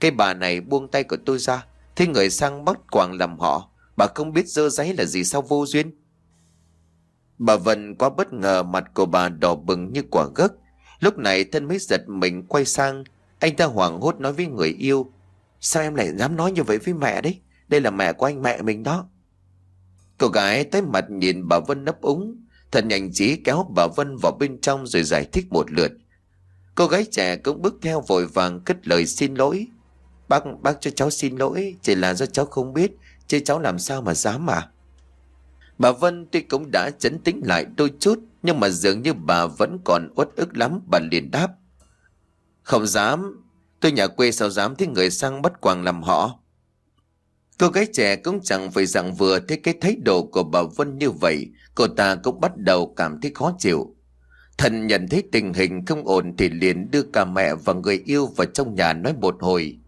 [SPEAKER 1] Cái bà này buông tay của tôi ra, Thế người sang bắt quàng làm họ. Bà không biết dơ giấy là gì sao vô duyên. Bà Vân quá bất ngờ mặt của bà đỏ bừng như quả gấc. Lúc này thân mới giật mình quay sang, Anh ta hoảng hốt nói với người yêu Sao em lại dám nói như vậy với mẹ đấy? Đây là mẹ của anh mẹ mình đó. Cô gái tới mặt nhìn bà Vân nấp úng Thần nhanh trí kéo bà Vân vào bên trong rồi giải thích một lượt. Cô gái trẻ cũng bước theo vội vàng cất lời xin lỗi. Bác, bác cho cháu xin lỗi Chỉ là do cháu không biết Chứ cháu làm sao mà dám mà Bà Vân tuy cũng đã chấn tĩnh lại đôi chút Nhưng mà dường như bà vẫn còn uất ức lắm Bà liền đáp. Không dám Tôi nhà quê sao dám thấy người sang bắt quàng làm họ? Cô gái trẻ cũng chẳng phải rằng vừa thấy cái thái độ của bà Vân như vậy. Cô ta cũng bắt đầu cảm thấy khó chịu. Thần nhận thấy tình hình không ổn thì liền đưa cả mẹ và người yêu vào trong nhà nói một hồi.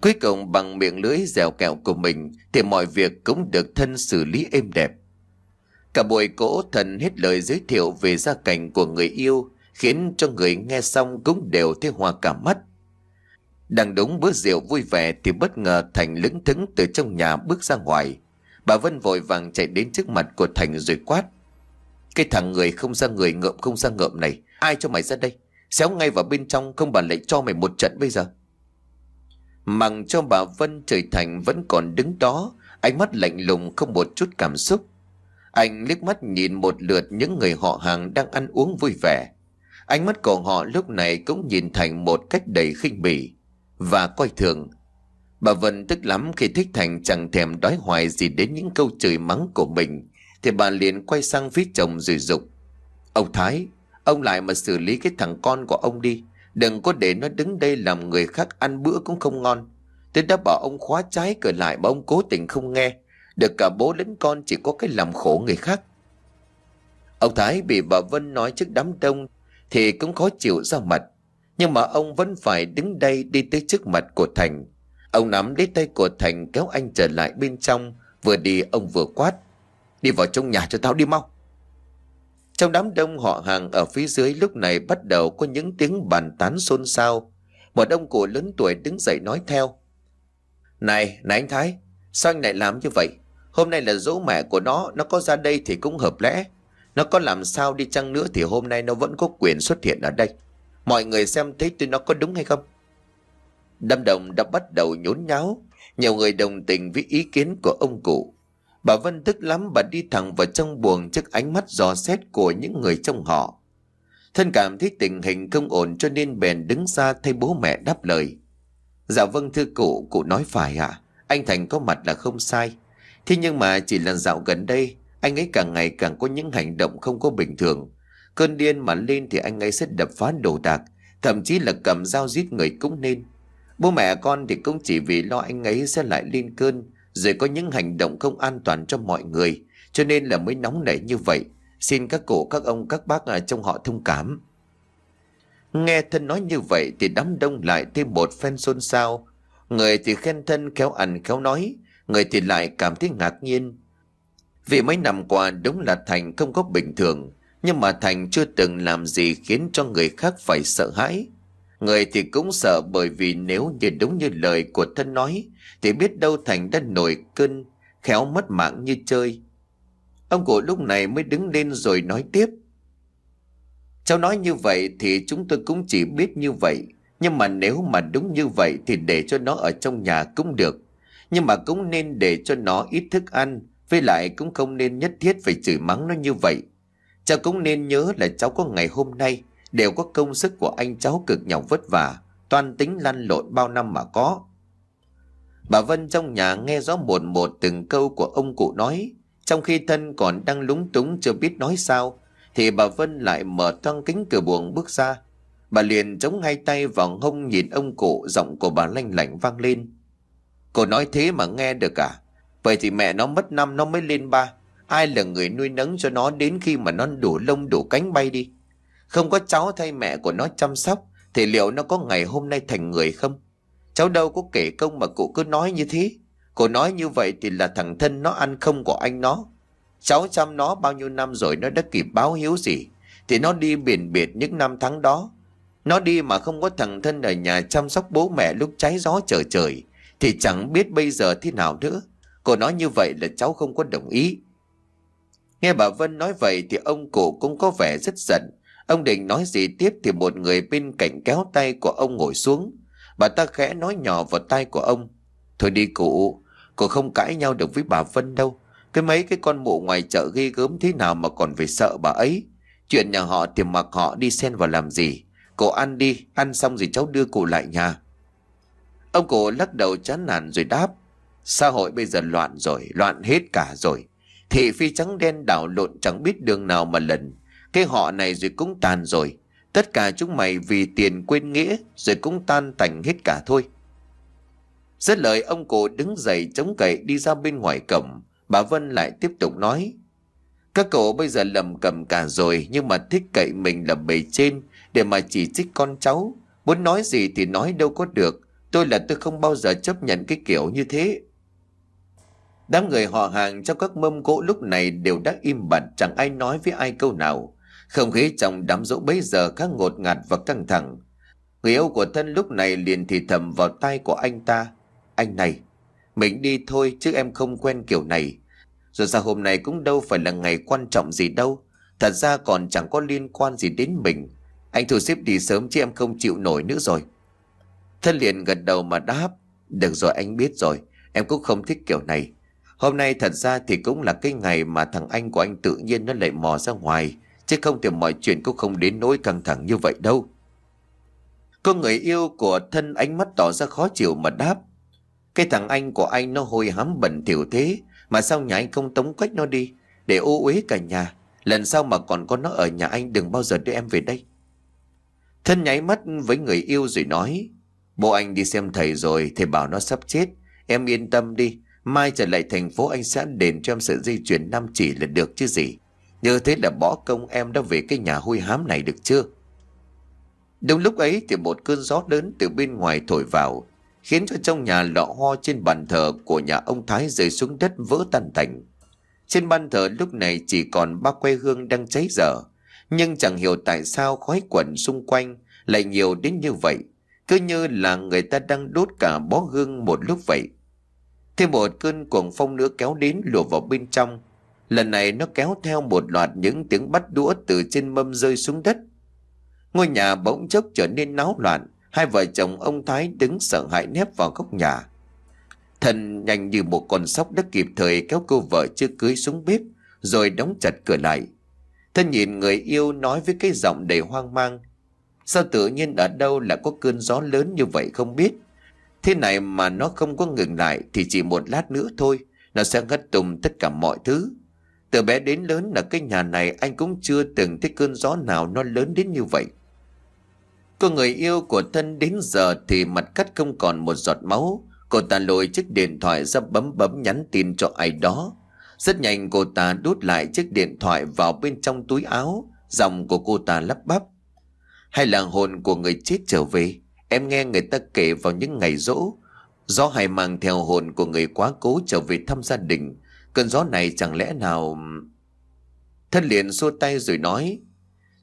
[SPEAKER 1] Cuối cùng bằng miệng lưới dẻo kẹo của mình Thì mọi việc cũng được thân xử lý êm đẹp. Cả buổi cỗ thần hết lời giới thiệu về gia cảnh của người yêu, Khiến cho người nghe xong cũng đều thấy hoa cả mắt đang đúng bữa rượu vui vẻ thì bất ngờ Thành lững thững từ trong nhà bước ra ngoài. Bà Vân vội vàng chạy đến trước mặt của Thành rồi quát. Cái thằng người không ra người ngợm không ra ngợm này, ai cho mày ra đây? Xéo ngay vào bên trong không bà lại cho mày một trận bây giờ. Mặng cho bà Vân trời Thành vẫn còn đứng đó, ánh mắt lạnh lùng không một chút cảm xúc. Anh liếc mắt nhìn một lượt những người họ hàng đang ăn uống vui vẻ. Ánh mắt của họ lúc này cũng nhìn Thành một cách đầy khinh bỉ và coi thường. Bà Vân tức lắm khi thích Thành chẳng thèm đói hoài gì đến những câu chửi mắng của mình, thì bà liền quay sang phía chồng rồi dục. Ông Thái, ông lại mà xử lý cái thằng con của ông đi, đừng có để nó đứng đây làm người khác ăn bữa cũng không ngon. Tôi đã bảo ông khóa trái cửa lại mà ông cố tình không nghe. Được cả bố lẫn con chỉ có cái làm khổ người khác Ông Thái bị bà Vân nói trước đám đông Thì cũng khó chịu ra mặt nhưng mà ông vẫn phải đứng đây đi tới trước mặt của Thành. Ông nắm lấy tay của Thành kéo anh trở lại bên trong. Vừa đi ông vừa quát Đi vào trong nhà cho tao đi mau. Trong đám đông họ hàng ở phía dưới lúc này bắt đầu có những tiếng bàn tán xôn xao. Một ông cụ lớn tuổi đứng dậy nói theo Này, này anh Thái Sao anh lại làm như vậy? Hôm nay là dỗ mẹ của nó Nó có ra đây thì cũng hợp lẽ. Nó có làm sao đi chăng nữa Thì hôm nay nó vẫn có quyền xuất hiện ở đây. Mọi người xem thấy tôi nó có đúng hay không Đâm đồng đã bắt đầu nhốn nháo Nhiều người đồng tình với ý kiến của ông cụ Bà Vân tức lắm bà đi thẳng vào trong buồng trước ánh mắt dò xét của những người trong họ. Thân cảm thấy tình hình không ổn cho nên bèn đứng ra thay bố mẹ đáp lời. Dạ vâng thưa cụ, cụ nói phải ạ. À? Anh Thành có mặt là không sai. Thế nhưng mà chỉ là dạo gần đây, anh ấy càng ngày càng có những hành động không có bình thường. Cơn điên mà lên thì anh ấy sẽ đập phá đồ đạc, thậm chí là cầm dao giết người cũng nên. Bố mẹ con thì cũng chỉ vì lo anh ấy sẽ lại lên cơn, rồi có những hành động không an toàn cho mọi người, cho nên là mới nóng nảy như vậy. Xin các cụ, các ông, các bác trong họ thông cảm. Nghe thân nói như vậy thì đám đông lại thêm một phen xôn xao. Người thì khen thân khéo ăn khéo nói, người thì lại cảm thấy ngạc nhiên. Vì mấy năm qua đúng là Thành không có bình thường, nhưng mà Thành chưa từng làm gì khiến cho người khác phải sợ hãi. Người thì cũng sợ bởi vì nếu như đúng như lời của thân nói, thì biết đâu Thành đã nổi cơn, khéo mất mạng như chơi. Ông cụ lúc này mới đứng lên rồi nói tiếp. Cháu nói như vậy thì chúng tôi cũng chỉ biết như vậy. Nhưng mà nếu mà đúng như vậy thì để cho nó ở trong nhà cũng được. Nhưng mà cũng nên để cho nó ít thức ăn. Với lại cũng không nên nhất thiết phải chửi mắng nó như vậy. Cháu cũng nên nhớ là cháu có ngày hôm nay đều có công sức của anh cháu cực nhọc vất vả. Toan tính lăn lộn bao năm mà có. Bà Vân trong nhà nghe rõ một một từng câu của ông cụ nói. Trong khi thân còn đang lúng túng chưa biết nói sao, thì bà Vân lại mở toang kính cửa buồng bước ra. Bà liền chống hai tay vào hông nhìn ông cụ, giọng của bà lanh lảnh vang lên. Cô nói thế mà nghe được à? Vậy thì mẹ nó mất năm nó mới lên ba. Ai là người nuôi nấng cho nó đến khi mà nó đủ lông đủ cánh bay đi? Không có cháu thay mẹ của nó chăm sóc, thì liệu nó có ngày hôm nay thành người không? Cháu đâu có kể công mà cụ cứ nói như thế. Cô nói như vậy thì là thằng thân nó ăn không của anh nó. Cháu chăm nó bao nhiêu năm rồi nó đã kịp báo hiếu gì. Thì nó đi biển biệt những năm tháng đó. Nó đi mà không có thằng thân ở nhà chăm sóc bố mẹ lúc cháy gió trở trời. Thì chẳng biết bây giờ thế nào nữa. Cô nói như vậy là cháu không có đồng ý. Nghe bà Vân nói vậy thì ông cụ cũng có vẻ rất giận. Ông định nói gì tiếp thì một người bên cạnh kéo tay của ông ngồi xuống. Bà ta khẽ nói nhỏ vào tay của ông. Thôi đi cụ, cụ không cãi nhau được với bà Vân đâu. Cái mấy cái con mụ ngoài chợ ghi gớm thế nào mà còn phải sợ bà ấy. Chuyện nhà họ thì mặc họ đi xen vào làm gì. Cụ ăn đi, ăn xong rồi cháu đưa cụ lại nhà. Ông cụ lắc đầu chán nản rồi đáp. Xã hội bây giờ loạn rồi, loạn hết cả rồi. Thị phi trắng đen đảo lộn chẳng biết đường nào mà lần. Cái họ này rồi cũng tàn rồi. Tất cả chúng mày vì tiền quên nghĩa rồi cũng tan tành hết cả thôi. Rất lời ông cụ đứng dậy chống cậy đi ra bên ngoài cổng. Bà Vân lại tiếp tục nói. Các cậu bây giờ lầm cầm cả rồi, nhưng mà thích cậy mình là bề trên để mà chỉ trích con cháu. Muốn nói gì thì nói đâu có được. Tôi là tôi không bao giờ chấp nhận cái kiểu như thế. Đám người họ hàng trong các mâm cỗ lúc này đều đã im bặt chẳng ai nói với ai câu nào. Không khí trong đám dỗ bấy giờ khá ngột ngạt và căng thẳng. Người yêu của thân lúc này liền thì thầm vào tay của anh ta. Anh này, mình đi thôi chứ em không quen kiểu này. Rồi sao hôm nay cũng đâu phải là ngày quan trọng gì đâu. Thật ra còn chẳng có liên quan gì đến mình. Anh thu xếp đi sớm chứ em không chịu nổi nữa rồi. Thân liền gật đầu mà đáp. Được rồi anh biết rồi, em cũng không thích kiểu này. Hôm nay thật ra thì cũng là cái ngày mà thằng anh của anh tự nhiên nó lại mò ra ngoài. Chứ không thì mọi chuyện cũng không đến nỗi căng thẳng như vậy đâu. Cô người yêu của thân ánh mắt tỏ ra khó chịu mà đáp. Cái thằng anh của anh nó hôi hám bẩn thỉu thế, Mà sao nhà anh không tống quách nó đi, Để ô uế cả nhà Lần sau mà còn có nó ở nhà anh, đừng bao giờ đưa em về đây Thân nháy mắt với người yêu rồi nói, Bố anh đi xem thầy rồi Thầy bảo nó sắp chết Em yên tâm đi Mai trở lại thành phố anh sẽ đền cho em sợi dây chuyền năm chỉ là được chứ gì? Như thế là bỏ công em đã về cái nhà hôi hám này được chưa? Đúng lúc ấy thì một cơn gió lớn từ bên ngoài thổi vào, Khiến cho trong nhà lọ ho trên bàn thờ của nhà ông Thái rơi xuống đất vỡ tan tành. Trên bàn thờ lúc này chỉ còn ba que hương đang cháy dở, Nhưng chẳng hiểu tại sao khói quẩn xung quanh lại nhiều đến như vậy. Cứ như là người ta đang đốt cả bó hương một lúc vậy. Thêm một cơn cuồng phong nữa kéo đến lùa vào bên trong. Lần này nó kéo theo một loạt những tiếng bắt đũa từ trên mâm rơi xuống đất. Ngôi nhà bỗng chốc trở nên náo loạn. Hai vợ chồng ông Thái đứng sợ hãi nép vào góc nhà. Thần nhanh như một con sóc đã kịp thời kéo cô vợ chưa cưới xuống bếp, Rồi đóng chặt cửa lại. Thân nhìn người yêu nói với cái giọng đầy hoang mang. Sao tự nhiên ở đâu lại có cơn gió lớn như vậy không biết? Thế này mà nó không có ngừng lại Thì chỉ một lát nữa thôi, Nó sẽ ngất tùng tất cả mọi thứ. Từ bé đến lớn là cái nhà này Anh cũng chưa từng thấy cơn gió nào Nó lớn đến như vậy. Cô người yêu của thân đến giờ Thì mặt cắt không còn một giọt máu. Cô ta lôi chiếc điện thoại ra bấm bấm nhắn tin cho ai đó. Rất nhanh cô ta đút lại chiếc điện thoại vào bên trong túi áo. Giọng của cô ta lắp bắp. Hay là hồn của người chết trở về? Em nghe người ta kể vào những ngày rỗ Gió hay mang theo hồn của người quá cố trở về thăm gia đình. Cơn gió này chẳng lẽ nào... Thân liền xua tay rồi nói,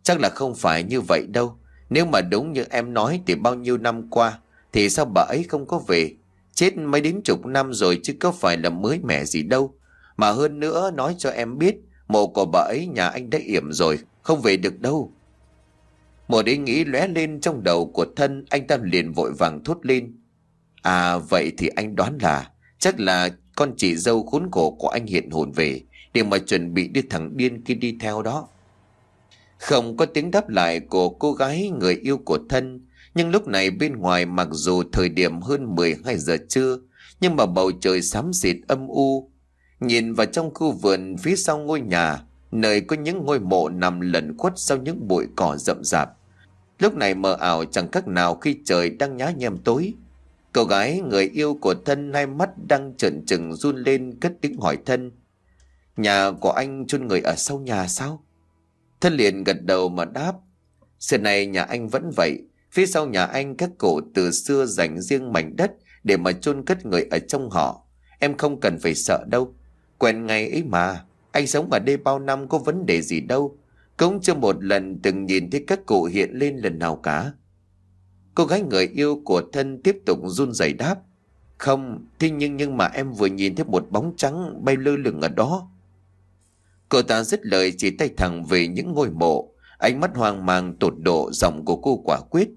[SPEAKER 1] Chắc là không phải như vậy đâu. Nếu mà đúng như em nói thì bao nhiêu năm qua Thì sao bà ấy không có về? Chết mấy đến chục năm rồi chứ có phải là mới mẻ gì đâu. Mà hơn nữa, nói cho em biết, Mộ của bà ấy nhà anh đã yểm rồi, Không về được đâu một ý nghĩ lóe lên trong đầu của thân, Anh ta liền vội vàng thốt lên. À vậy thì anh đoán là, Chắc là con chị dâu khốn khổ của anh hiện hồn về, Để mà chuẩn bị đi thằng điên kia đi theo đó. Không có tiếng đáp lại của cô gái người yêu của thân, Nhưng lúc này bên ngoài mặc dù thời điểm hơn 12 giờ trưa, Nhưng mà bầu trời xám xịt âm u. Nhìn vào trong khu vườn phía sau ngôi nhà nơi có những ngôi mộ nằm lẩn khuất sau những bụi cỏ rậm rạp. Lúc này mờ ảo chẳng khác nào khi trời đang nhá nhem tối. Cô gái người yêu của thân hai mắt đang trợn trừng run lên cất tiếng hỏi thân. Nhà của anh chôn người ở sau nhà sao? Thân liền gật đầu mà đáp. Xưa này nhà anh vẫn vậy. Phía sau nhà anh các cổ từ xưa dành riêng mảnh đất để mà chôn cất người ở trong họ. Em không cần phải sợ đâu. Quen ngay ấy mà. Anh sống ở đây bao năm có vấn đề gì đâu. Cũng chưa một lần từng nhìn thấy các cụ hiện lên lần nào cả. Cô gái người yêu của thân tiếp tục run rẩy đáp. Không, thế nhưng nhưng mà em vừa nhìn thấy một bóng trắng bay lơ lửng ở đó. Cô ta dứt lời chỉ tay thẳng về những ngôi mộ. Ánh mắt hoang mang tột độ giọng của cô quả quyết.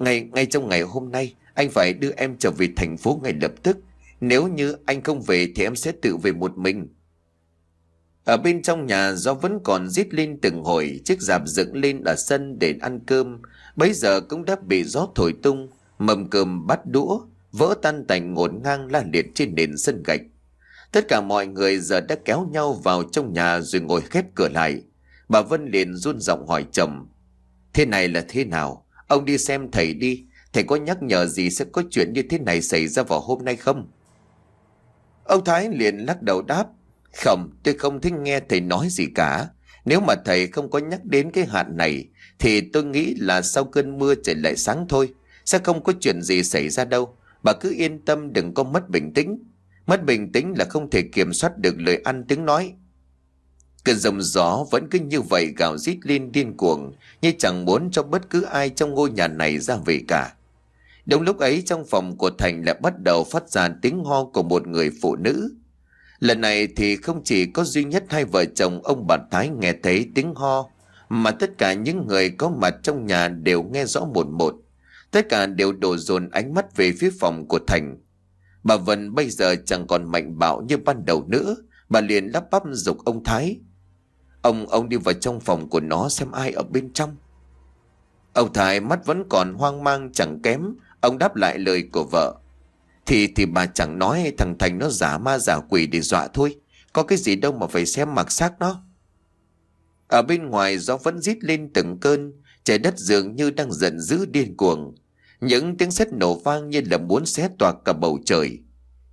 [SPEAKER 1] Ngay, ngay trong ngày hôm nay, anh phải đưa em trở về thành phố ngay lập tức. Nếu như anh không về thì em sẽ tự về một mình. Ở bên trong nhà do vẫn còn rít lên từng hồi. Chiếc dạp dựng lên ở sân để ăn cơm. Bây giờ cũng đã bị gió thổi tung. Mầm cơm bắt đũa, Vỡ tan tành ngổn ngang la liệt trên nền sân gạch. Tất cả mọi người giờ đã kéo nhau vào trong nhà rồi ngồi khép cửa lại. Bà Vân liền run giọng hỏi chồng, Thế này là thế nào? Ông đi xem thầy đi. Thầy có nhắc nhở gì sẽ có chuyện như thế này xảy ra vào hôm nay không? Ông Thái liền lắc đầu đáp không, tôi không thích nghe thầy nói gì cả. Nếu mà thầy không có nhắc đến cái hạn này, thì tôi nghĩ là sau cơn mưa trời lại sáng thôi. Sẽ không có chuyện gì xảy ra đâu. Bà cứ yên tâm đừng có mất bình tĩnh. Mất bình tĩnh là không thể kiểm soát được lời ăn tiếng nói. Cơn dòng gió vẫn cứ như vậy gào rít lên điên cuồng, như chẳng muốn cho bất cứ ai trong ngôi nhà này ra về cả. Đúng lúc ấy trong phòng của Thành lại bắt đầu phát ra tiếng ho của một người phụ nữ. Lần này thì không chỉ có duy nhất hai vợ chồng ông bà Thái nghe thấy tiếng ho, mà tất cả những người có mặt trong nhà đều nghe rõ một một. Tất cả đều đổ dồn ánh mắt về phía phòng của Thành. Bà Vân bây giờ chẳng còn mạnh bạo như ban đầu nữa, bà liền lắp bắp dục ông Thái. Ông, ông đi vào trong phòng của nó xem ai ở bên trong. Ông Thái mắt vẫn còn hoang mang chẳng kém, ông đáp lại lời của vợ. Thì thì bà chẳng nói thằng Thành nó giả ma giả quỷ để dọa thôi. Có cái gì đâu mà phải xem mặc xác nó. Ở bên ngoài gió vẫn rít lên từng cơn. trái đất dường như đang giận dữ điên cuồng. Những tiếng sét nổ vang như là muốn xé toạc cả bầu trời.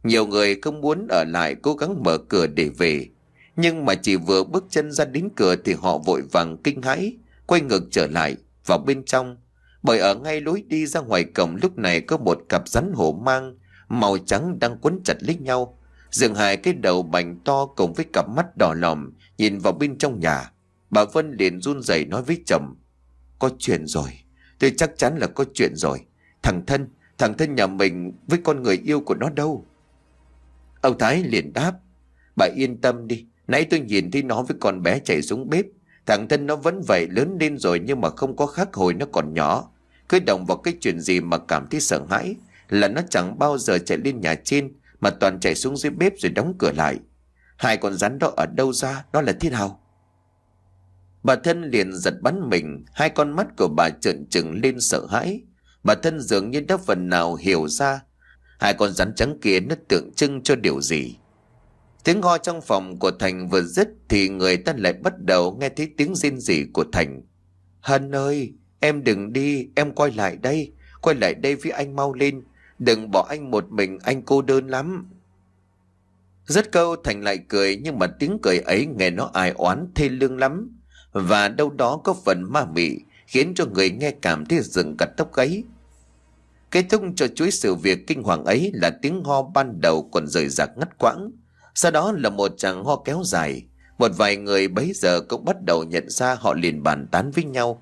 [SPEAKER 1] Nhiều người không muốn ở lại cố gắng mở cửa để về. Nhưng mà chỉ vừa bước chân ra đến cửa thì họ vội vàng kinh hãi, quay ngược trở lại, vào bên trong. Bởi ở ngay lối đi ra ngoài cổng lúc này có một cặp rắn hổ mang, màu trắng đang quấn chặt lấy nhau. Dường hai cái đầu bành to cùng với cặp mắt đỏ lòm nhìn vào bên trong nhà. Bà Vân liền run rẩy nói với chồng. Có chuyện rồi, tôi chắc chắn là có chuyện rồi. Thằng thân, thằng thân nhà mình với con người yêu của nó đâu? Ông Thái liền đáp. Bà yên tâm đi, nãy tôi nhìn thấy nó với con bé chạy xuống bếp. Thằng thân nó vẫn vậy lớn lên rồi nhưng mà không có khác hồi nó còn nhỏ. Cứ động vào cái chuyện gì mà cảm thấy sợ hãi là nó chẳng bao giờ chạy lên nhà trên mà toàn chạy xuống dưới bếp rồi đóng cửa lại. Hai con rắn đó ở đâu ra, Đó là thế nào? Bà thân liền giật bắn mình, hai con mắt của bà trợn trừng lên sợ hãi. Bà thân dường như đã phần nào hiểu ra, hai con rắn trắng kia nó tượng trưng cho điều gì. Tiếng ho trong phòng của Thành vừa dứt thì người ta lại bắt đầu nghe thấy tiếng rên rỉ của Thành. Hân ơi, em đừng đi, em quay lại đây, quay lại đây với anh mau lên, đừng bỏ anh một mình, anh cô đơn lắm. Rất câu Thành lại cười nhưng mà tiếng cười ấy nghe nó ai oán thê lương lắm và đâu đó có phần ma mị khiến cho người nghe cảm thấy rừng cặt tóc gáy. Kết thúc cho chuỗi sự việc kinh hoàng ấy là tiếng ho ban đầu còn rời rạc ngắt quãng. Sau đó là một chàng ho kéo dài. Một vài người bấy giờ cũng bắt đầu nhận ra họ liền bàn tán với nhau.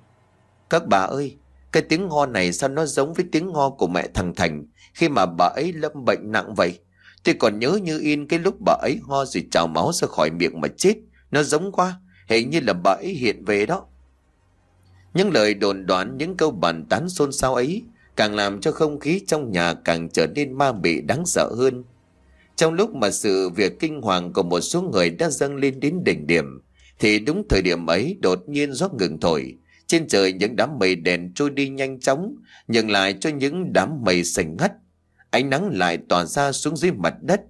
[SPEAKER 1] Các bà ơi, cái tiếng ho này sao nó giống với tiếng ho của mẹ thằng Thành khi mà bà ấy lâm bệnh nặng vậy? Tôi còn nhớ như in cái lúc bà ấy ho rồi trào máu ra khỏi miệng mà chết. Nó giống quá, hình như là bà ấy hiện về đó. Những lời đồn đoán, những câu bàn tán xôn xao ấy càng làm cho không khí trong nhà càng trở nên ma mị đáng sợ hơn. Trong lúc mà sự việc kinh hoàng của một số người đã dâng lên đến đỉnh điểm, thì đúng thời điểm ấy đột nhiên gió ngừng thổi. Trên trời những đám mây đèn trôi đi nhanh chóng, nhường lại cho những đám mây sành ngắt. Ánh nắng lại tỏa ra xuống dưới mặt đất.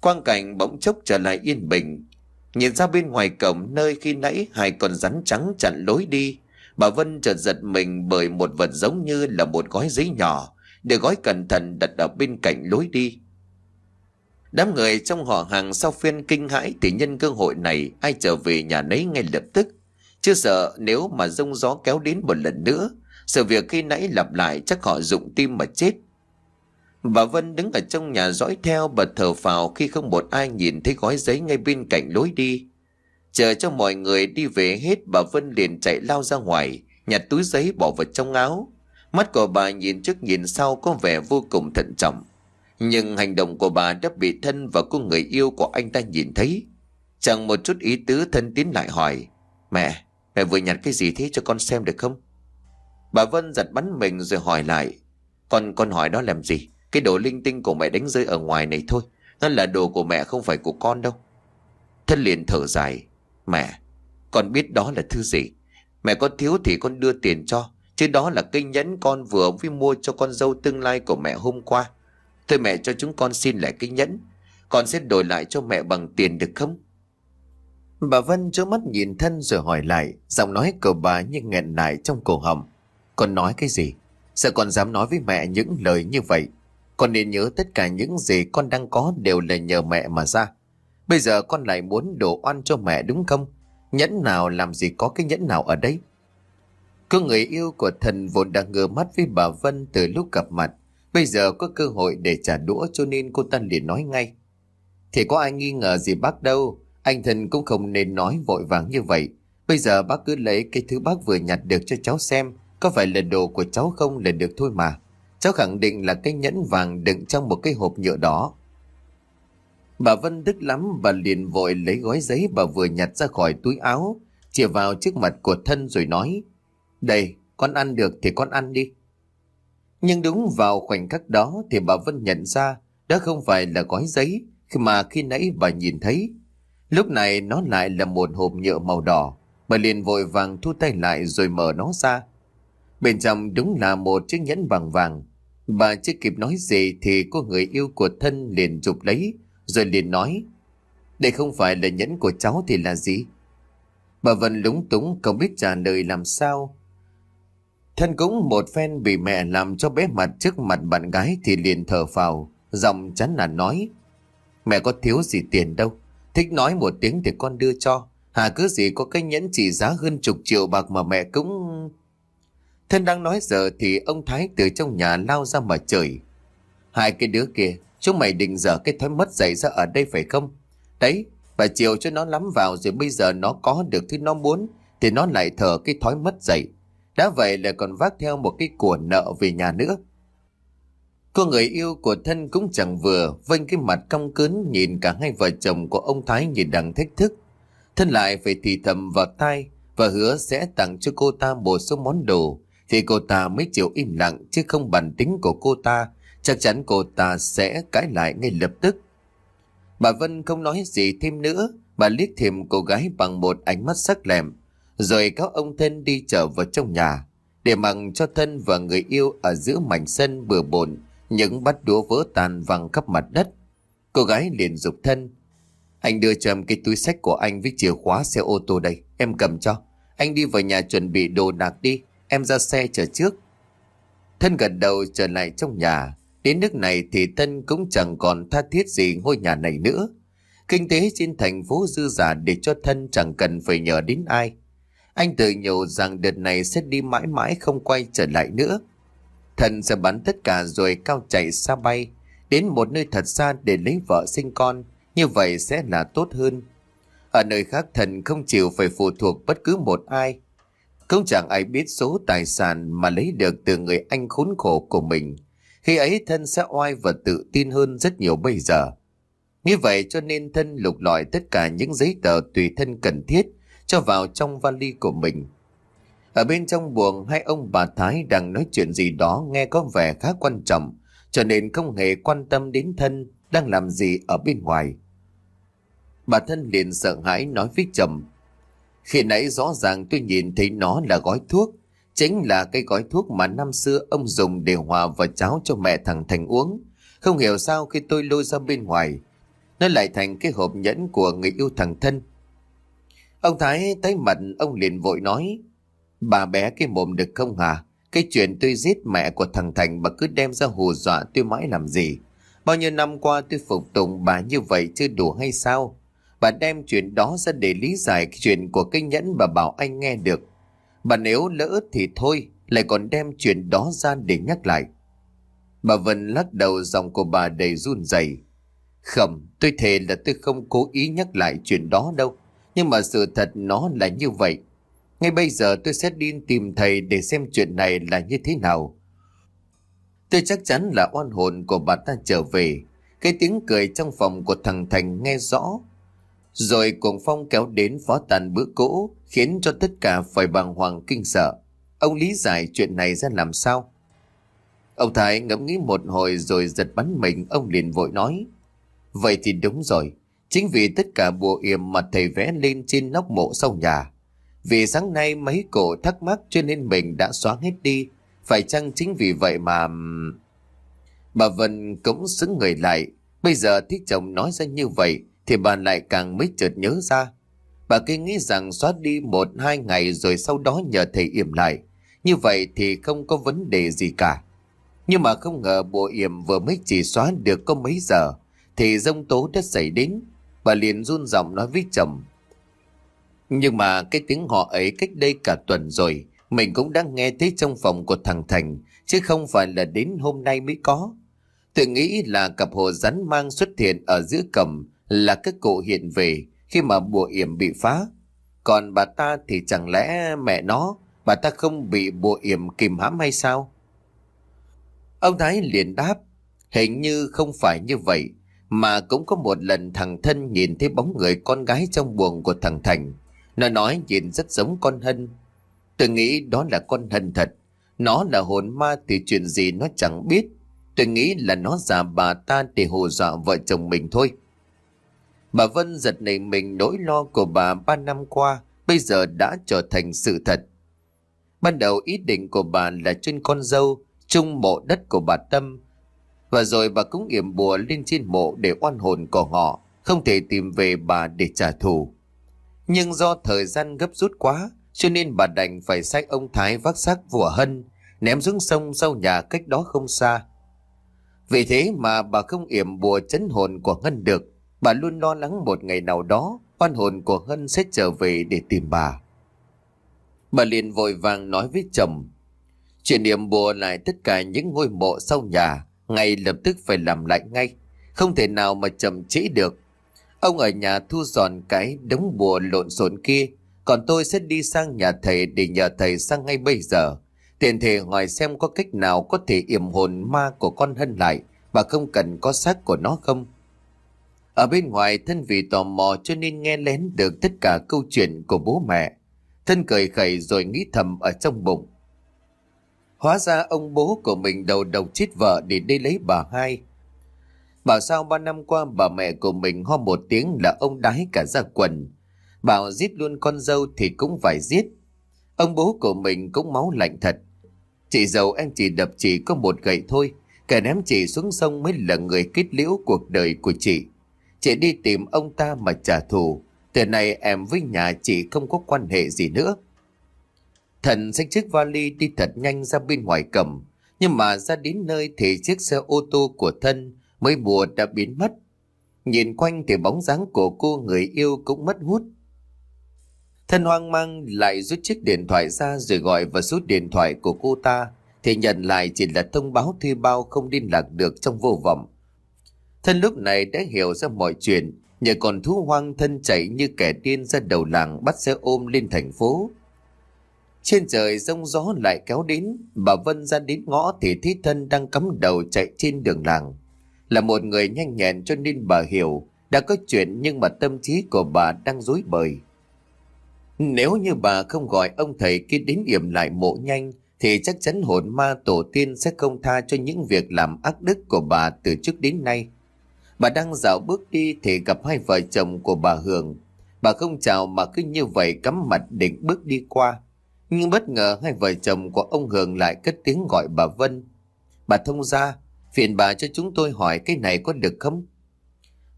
[SPEAKER 1] Quang cảnh bỗng chốc trở lại yên bình. Nhìn ra bên ngoài cổng nơi khi nãy hai con rắn trắng chặn lối đi. Bà Vân chợt giật mình bởi một vật giống như là một gói giấy nhỏ, được gói cẩn thận đặt ở bên cạnh lối đi. Đám người trong họ hàng sau phiên kinh hãi thì nhân cơ hội này ai trở về nhà nấy ngay lập tức. Chưa sợ nếu mà rông gió kéo đến một lần nữa, sự việc khi nãy lặp lại chắc họ dụng tim mà chết. Bà Vân đứng ở trong nhà dõi theo bật thở phào khi không một ai nhìn thấy gói giấy ngay bên cạnh lối đi. Chờ cho mọi người đi về hết bà Vân liền chạy lao ra ngoài, nhặt túi giấy bỏ vào trong áo. Mắt của bà nhìn trước nhìn sau có vẻ vô cùng thận trọng. Nhưng hành động của bà đã bị thân và cô người yêu của anh ta nhìn thấy. Chẳng một chút ý tứ thân tiến lại hỏi. Mẹ, mẹ vừa nhặt cái gì thế cho con xem được không? Bà Vân giật bắn mình rồi hỏi lại. Con con hỏi đó làm gì? Cái đồ linh tinh của mẹ đánh rơi ở ngoài này thôi. Nó là đồ của mẹ không phải của con đâu. Thân liền thở dài. Mẹ, con biết đó là thứ gì. Mẹ có thiếu thì con đưa tiền cho. Chứ đó là cây nhẫn con vừa mới mua cho con dâu tương lai của mẹ hôm qua. Thôi mẹ cho chúng con xin lại cây nhẫn. Con sẽ đổi lại cho mẹ bằng tiền được không? Bà Vân trố mắt nhìn thân rồi hỏi lại. Giọng nói của bà như nghẹn lại trong cổ họng. Con nói cái gì? Sao con dám nói với mẹ những lời như vậy? Con nên nhớ tất cả những gì con đang có đều là nhờ mẹ mà ra. Bây giờ con lại muốn đổ oan cho mẹ đúng không? Nhẫn nào làm gì có cái nhẫn nào ở đây? Cô người yêu của thần vốn đang ngơ mắt với bà Vân từ lúc gặp mặt. Bây giờ có cơ hội để trả đũa cho nên cô ta liền nói ngay. Thì có ai nghi ngờ gì bác đâu. Anh thần cũng không nên nói vội vàng như vậy. Bây giờ bác cứ lấy cái thứ bác vừa nhặt được cho cháu xem. Có phải là đồ của cháu không là được thôi mà. Cháu khẳng định là cái nhẫn vàng đựng trong một cái hộp nhựa đó. Bà Vân tức lắm bà liền vội lấy gói giấy bà vừa nhặt ra khỏi túi áo, chìa vào trước mặt của thân rồi nói, Đây, con ăn được thì con ăn đi. Nhưng đúng vào khoảnh khắc đó thì bà Vân nhận ra đó không phải là gói giấy mà khi nãy bà nhìn thấy. Lúc này nó lại là một hộp nhựa màu đỏ. Bà liền vội vàng thu tay lại rồi mở nó ra. Bên trong đúng là một chiếc nhẫn bằng vàng. Bà chưa kịp nói gì thì có người yêu của thân liền chụp lấy, rồi liền nói, Đây không phải là nhẫn của cháu thì là gì? Bà Vân lúng túng không biết trả lời làm sao. Thân cũng một phen bị mẹ làm cho bé mặt trước mặt bạn gái thì liền thở phào. Giọng chán nản nói. Mẹ có thiếu gì tiền đâu. Thích nói một tiếng thì con đưa cho. Hà cứ gì có cái nhẫn trị giá hơn chục triệu bạc mà mẹ cũng... Thân đang nói giờ thì ông Thái từ trong nhà lao ra mà trời. Hai cái đứa kia, chúng mày định dở cái thói mất dạy ra ở đây phải không? Đấy, bà chiều cho nó lắm vào rồi bây giờ nó có được thứ nó muốn thì nó lại thở cái thói mất dạy. Đã vậy là còn vác theo một cái của nợ về nhà nữa. Cô người yêu của thân cũng chẳng vừa, vênh cái mặt cong cứng nhìn cả hai vợ chồng của ông Thái nhìn đằng thách thức. Thân lại phải thì thầm vào tai và hứa sẽ tặng cho cô ta một số món đồ, thì cô ta mới chịu im lặng chứ không bản tính của cô ta, chắc chắn cô ta sẽ cãi lại ngay lập tức. Bà Vân không nói gì thêm nữa, bà liếc thèm cô gái bằng một ánh mắt sắc lẹm, rồi cáo ông thân đi trở vào trong nhà, để mặc cho thân và người yêu ở giữa mảnh sân bừa bộn những bát đũa vỡ tan văng khắp mặt đất. Cô gái liền dục thân. Anh đưa cho em cái túi sách của anh với chìa khóa xe ô tô đây, em cầm cho. Anh đi vào nhà chuẩn bị đồ đạc đi, em ra xe chờ trước. Thân gật đầu trở lại trong nhà. Đến nước này thì Thân cũng chẳng còn tha thiết gì ngôi nhà này nữa. Kinh tế trên thành phố dư giả để cho Thân chẳng cần phải nhờ đến ai. Anh tự nhủ rằng đợt này sẽ đi mãi mãi không quay trở lại nữa. Thần sẽ bắn tất cả rồi cao chạy xa bay, đến một nơi thật xa để lấy vợ sinh con, như vậy sẽ là tốt hơn. Ở nơi khác thần không chịu phải phụ thuộc bất cứ một ai. Không chẳng ai biết số tài sản mà lấy được từ người anh khốn khổ của mình. Khi ấy thân sẽ oai và tự tin hơn rất nhiều bây giờ. Như vậy cho nên thân lục lọi tất cả những giấy tờ tùy thân cần thiết cho vào trong vali của mình. Ở bên trong buồng hai ông bà Thái đang nói chuyện gì đó nghe có vẻ khá quan trọng, cho nên không hề quan tâm đến thân đang làm gì ở bên ngoài. Bà thân liền sợ hãi nói với chồng. Khi nãy rõ ràng tôi nhìn thấy nó là gói thuốc, chính là cái gói thuốc mà năm xưa ông dùng để hòa vào cháo cho mẹ thằng Thành uống. Không hiểu sao khi tôi lôi ra bên ngoài, nó lại thành cái hộp nhẫn của người yêu thằng thân. Ông Thái thấy mặt ông liền vội nói, Bà bé cái mồm được không hả? Cái chuyện tôi giết mẹ của thằng Thành bà cứ đem ra hù dọa tôi mãi làm gì? Bao nhiêu năm qua tôi phục tùng bà như vậy chưa đủ hay sao? Bà đem chuyện đó ra để lý giải chuyện của cái nhẫn bà bảo anh nghe được. Bà nếu lỡ thì thôi, lại còn đem chuyện đó ra để nhắc lại. Bà Vân lắc đầu dòng của bà đầy run rẩy. Không, tôi thề là tôi không cố ý nhắc lại chuyện đó đâu. Nhưng mà sự thật nó là như vậy. Ngay bây giờ tôi sẽ đi tìm thầy để xem chuyện này là như thế nào. Tôi chắc chắn là oan hồn của bà ta trở về. Cái tiếng cười trong phòng của thằng Thành nghe rõ. Rồi cuồng phong kéo đến phó tàn bữa cỗ, khiến cho tất cả phải bàng hoàng kinh sợ. Ông lý giải chuyện này ra làm sao? Ông Thái ngẫm nghĩ một hồi rồi giật bắn mình, ông liền vội nói. Vậy thì đúng rồi, chính vì tất cả bùa yểm mà thầy vẽ lên trên nóc mộ sau nhà. Vì sáng nay mấy cổ thắc mắc cho nên mình đã xóa hết đi. Phải chăng chính vì vậy mà... Bà Vân cũng xứng người lại. Bây giờ thích chồng nói ra như vậy thì bà lại càng mới chợt nhớ ra. Bà cứ nghĩ rằng xóa đi một hai ngày rồi sau đó nhờ thầy yểm lại. Như vậy thì không có vấn đề gì cả. Nhưng mà không ngờ bộ yểm vừa mới chỉ xóa được có mấy giờ thì dông tố đã xảy đến. Bà liền run giọng nói với chồng. Nhưng mà cái tiếng họ ấy cách đây cả tuần rồi, mình cũng đã nghe thấy trong phòng của thằng Thành, chứ không phải là đến hôm nay mới có. tự nghĩ là cặp hồ rắn mang xuất hiện ở giữa cầm là các cụ hiện về khi mà bùa yểm bị phá. Còn bà ta thì chẳng lẽ mẹ nó, bà ta không bị bùa yểm kìm hãm hay sao? Ông Thái liền đáp, hình như không phải như vậy, mà cũng có một lần thằng thân nhìn thấy bóng người con gái trong buồng của thằng Thành. Nó nói nhìn rất giống con Hân. Tôi nghĩ đó là con Hân thật. Nó là hồn ma thì chuyện gì nó chẳng biết. Tôi nghĩ là nó giả bà ta để hù dọa vợ chồng mình thôi. Bà Vân giật nảy mình nỗi lo của bà ba năm qua bây giờ đã trở thành sự thật. Ban đầu ý định của bà là chuyên con dâu chung mộ đất của bà Tâm và rồi bà cũng yểm bùa lên trên mộ để oan hồn của họ không thể tìm về bà để trả thù. Nhưng do thời gian gấp rút quá, cho nên bà đành phải sai ông Thái vác xác vua hân, ném xuống sông sau nhà cách đó không xa. Vì thế mà bà không yểm bùa chấn hồn của Ngân được. Bà luôn lo lắng một ngày nào đó oan hồn của hân sẽ trở về để tìm bà. Bà liền vội vàng nói với chồng. Chuyện niệm bùa lại tất cả những ngôi mộ sau nhà, ngay lập tức phải làm lại ngay. Không thể nào mà chậm trễ được. Ông ở nhà thu dọn cái đống bùa lộn xộn kia, còn tôi sẽ đi sang nhà thầy để nhờ thầy sang ngay bây giờ. Tiền thể hỏi xem có cách nào có thể yểm hồn ma của con Hân lại và không cần có xác của nó không. Ở bên ngoài, thân vì tò mò cho nên nghe lén được tất cả câu chuyện của bố mẹ. Thân cười khẩy rồi nghĩ thầm ở trong bụng. Hóa ra ông bố của mình đầu độc chết vợ để đi lấy bà hai. Bảo sao ba năm qua bà mẹ của mình ho một tiếng là ông đái cả ra quần. Bảo giết luôn con dâu thì cũng phải giết. Ông bố của mình cũng máu lạnh thật. Chị giàu em chỉ đập chị có một gậy thôi. Kẻ ném chị xuống sông mới là người kết liễu cuộc đời của chị. Chị đi tìm ông ta mà trả thù. Từ này em với nhà chị không có quan hệ gì nữa. Thần xách chiếc vali đi thật nhanh ra bên ngoài cầm. Nhưng mà ra đến nơi thì chiếc xe ô tô của thân mới mùa đã biến mất. Nhìn quanh thì bóng dáng của cô người yêu cũng mất hút. Thân hoang mang lại rút chiếc điện thoại ra rồi gọi vào số điện thoại của cô ta thì nhận lại chỉ là thông báo thuê bao không liên lạc được trong vô vọng. Thân lúc này đã hiểu ra mọi chuyện, nhờ còn thú hoang thân chạy như kẻ điên ra đầu làng bắt xe ôm lên thành phố. Trên trời rông gió lại kéo đến, bà Vân ra đến ngõ thì thấy thân đang cắm đầu chạy trên đường làng. Là một người nhanh nhẹn cho nên bà hiểu đã có chuyện nhưng mà tâm trí của bà đang rối bời. Nếu như bà không gọi ông thầy kia đến yểm lại mộ nhanh thì chắc chắn hồn ma tổ tiên sẽ không tha cho những việc làm ác đức của bà từ trước đến nay. Bà đang dạo bước đi thì gặp hai vợ chồng của bà Hường. Bà không chào mà cứ như vậy cắm mặt định bước đi qua. Nhưng bất ngờ hai vợ chồng của ông Hường lại cất tiếng gọi bà Vân. Bà thông ra, phiền bà cho chúng tôi hỏi cái này có được không?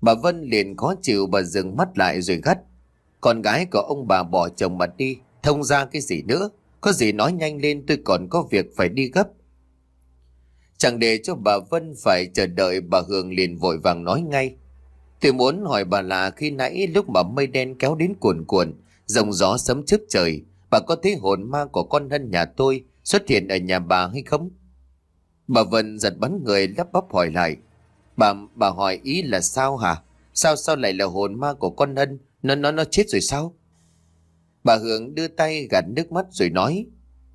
[SPEAKER 1] Bà Vân liền khó chịu bà dừng mắt lại rồi gắt. Con gái của ông bà bỏ chồng mà đi, thông ra cái gì nữa? Có gì nói nhanh lên tôi còn có việc phải đi gấp. Chẳng để cho bà Vân phải chờ đợi bà hương liền vội vàng nói ngay. Tôi muốn hỏi bà là khi nãy lúc mà mây đen kéo đến cuồn cuộn, dòng gió sấm chớp trời, bà có thấy hồn ma của con hân nhà tôi xuất hiện ở nhà bà hay không? Bà Vân giật bắn người lắp bắp hỏi lại. Bà bà hỏi ý là sao hả? Sao sao lại là hồn ma của con hân? Nó nó nó chết rồi sao? Bà Hương đưa tay gạt nước mắt rồi nói.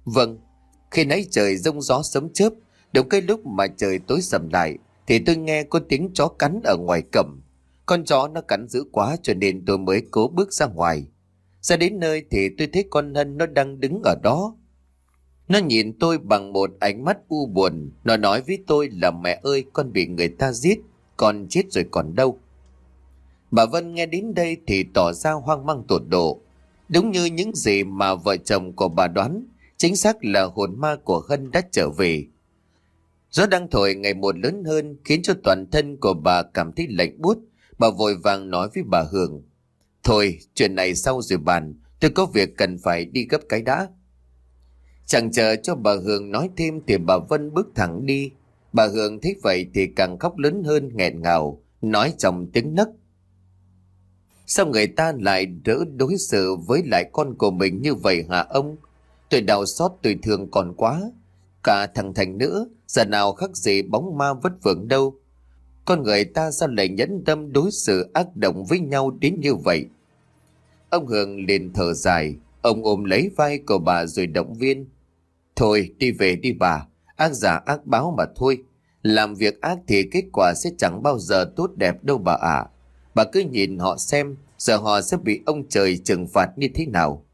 [SPEAKER 1] Vâng, khi nãy trời rông gió sấm chớp, đúng cái lúc mà trời tối sầm lại, thì tôi nghe có tiếng chó cắn ở ngoài cổng. Con chó nó cắn dữ quá cho nên tôi mới cố bước ra ngoài. Ra đến nơi thì tôi thấy con Hân nó đang đứng ở đó. Nó nhìn tôi bằng một ánh mắt u buồn. Nó nói với tôi là mẹ ơi con bị người ta giết. Con chết rồi còn đâu. Bà Vân nghe đến đây thì tỏ ra hoang mang tột độ. Đúng như những gì mà vợ chồng của bà đoán, chính xác là hồn ma của Hân đã trở về. Gió đang thổi ngày một lớn hơn khiến cho toàn thân của bà cảm thấy lạnh buốt. Bà vội vàng nói với bà Hương. Thôi, chuyện này sau rồi bàn, tôi có việc cần phải đi gấp cái đã. Chẳng chờ cho bà Hương nói thêm thì bà Vân bước thẳng đi. Bà Hương thấy vậy thì càng khóc lớn hơn nghẹn ngào, nói trong tiếng nấc. Sao người ta lại đỡ đối xử với lại con của mình như vậy hả ông? Tôi đau xót tôi thương còn quá. Cả thằng Thành nữa, giờ nào khác gì bóng ma vất vưởng đâu. Con người ta sao lại nhẫn tâm đối xử ác động với nhau đến như vậy? Ông Hường liền thở dài, ông ôm lấy vai của bà rồi động viên. Thôi đi về đi bà, ác giả ác báo mà thôi. Làm việc ác thì kết quả sẽ chẳng bao giờ tốt đẹp đâu bà ạ. Bà cứ nhìn họ xem, giờ họ sẽ bị ông trời trừng phạt như thế nào.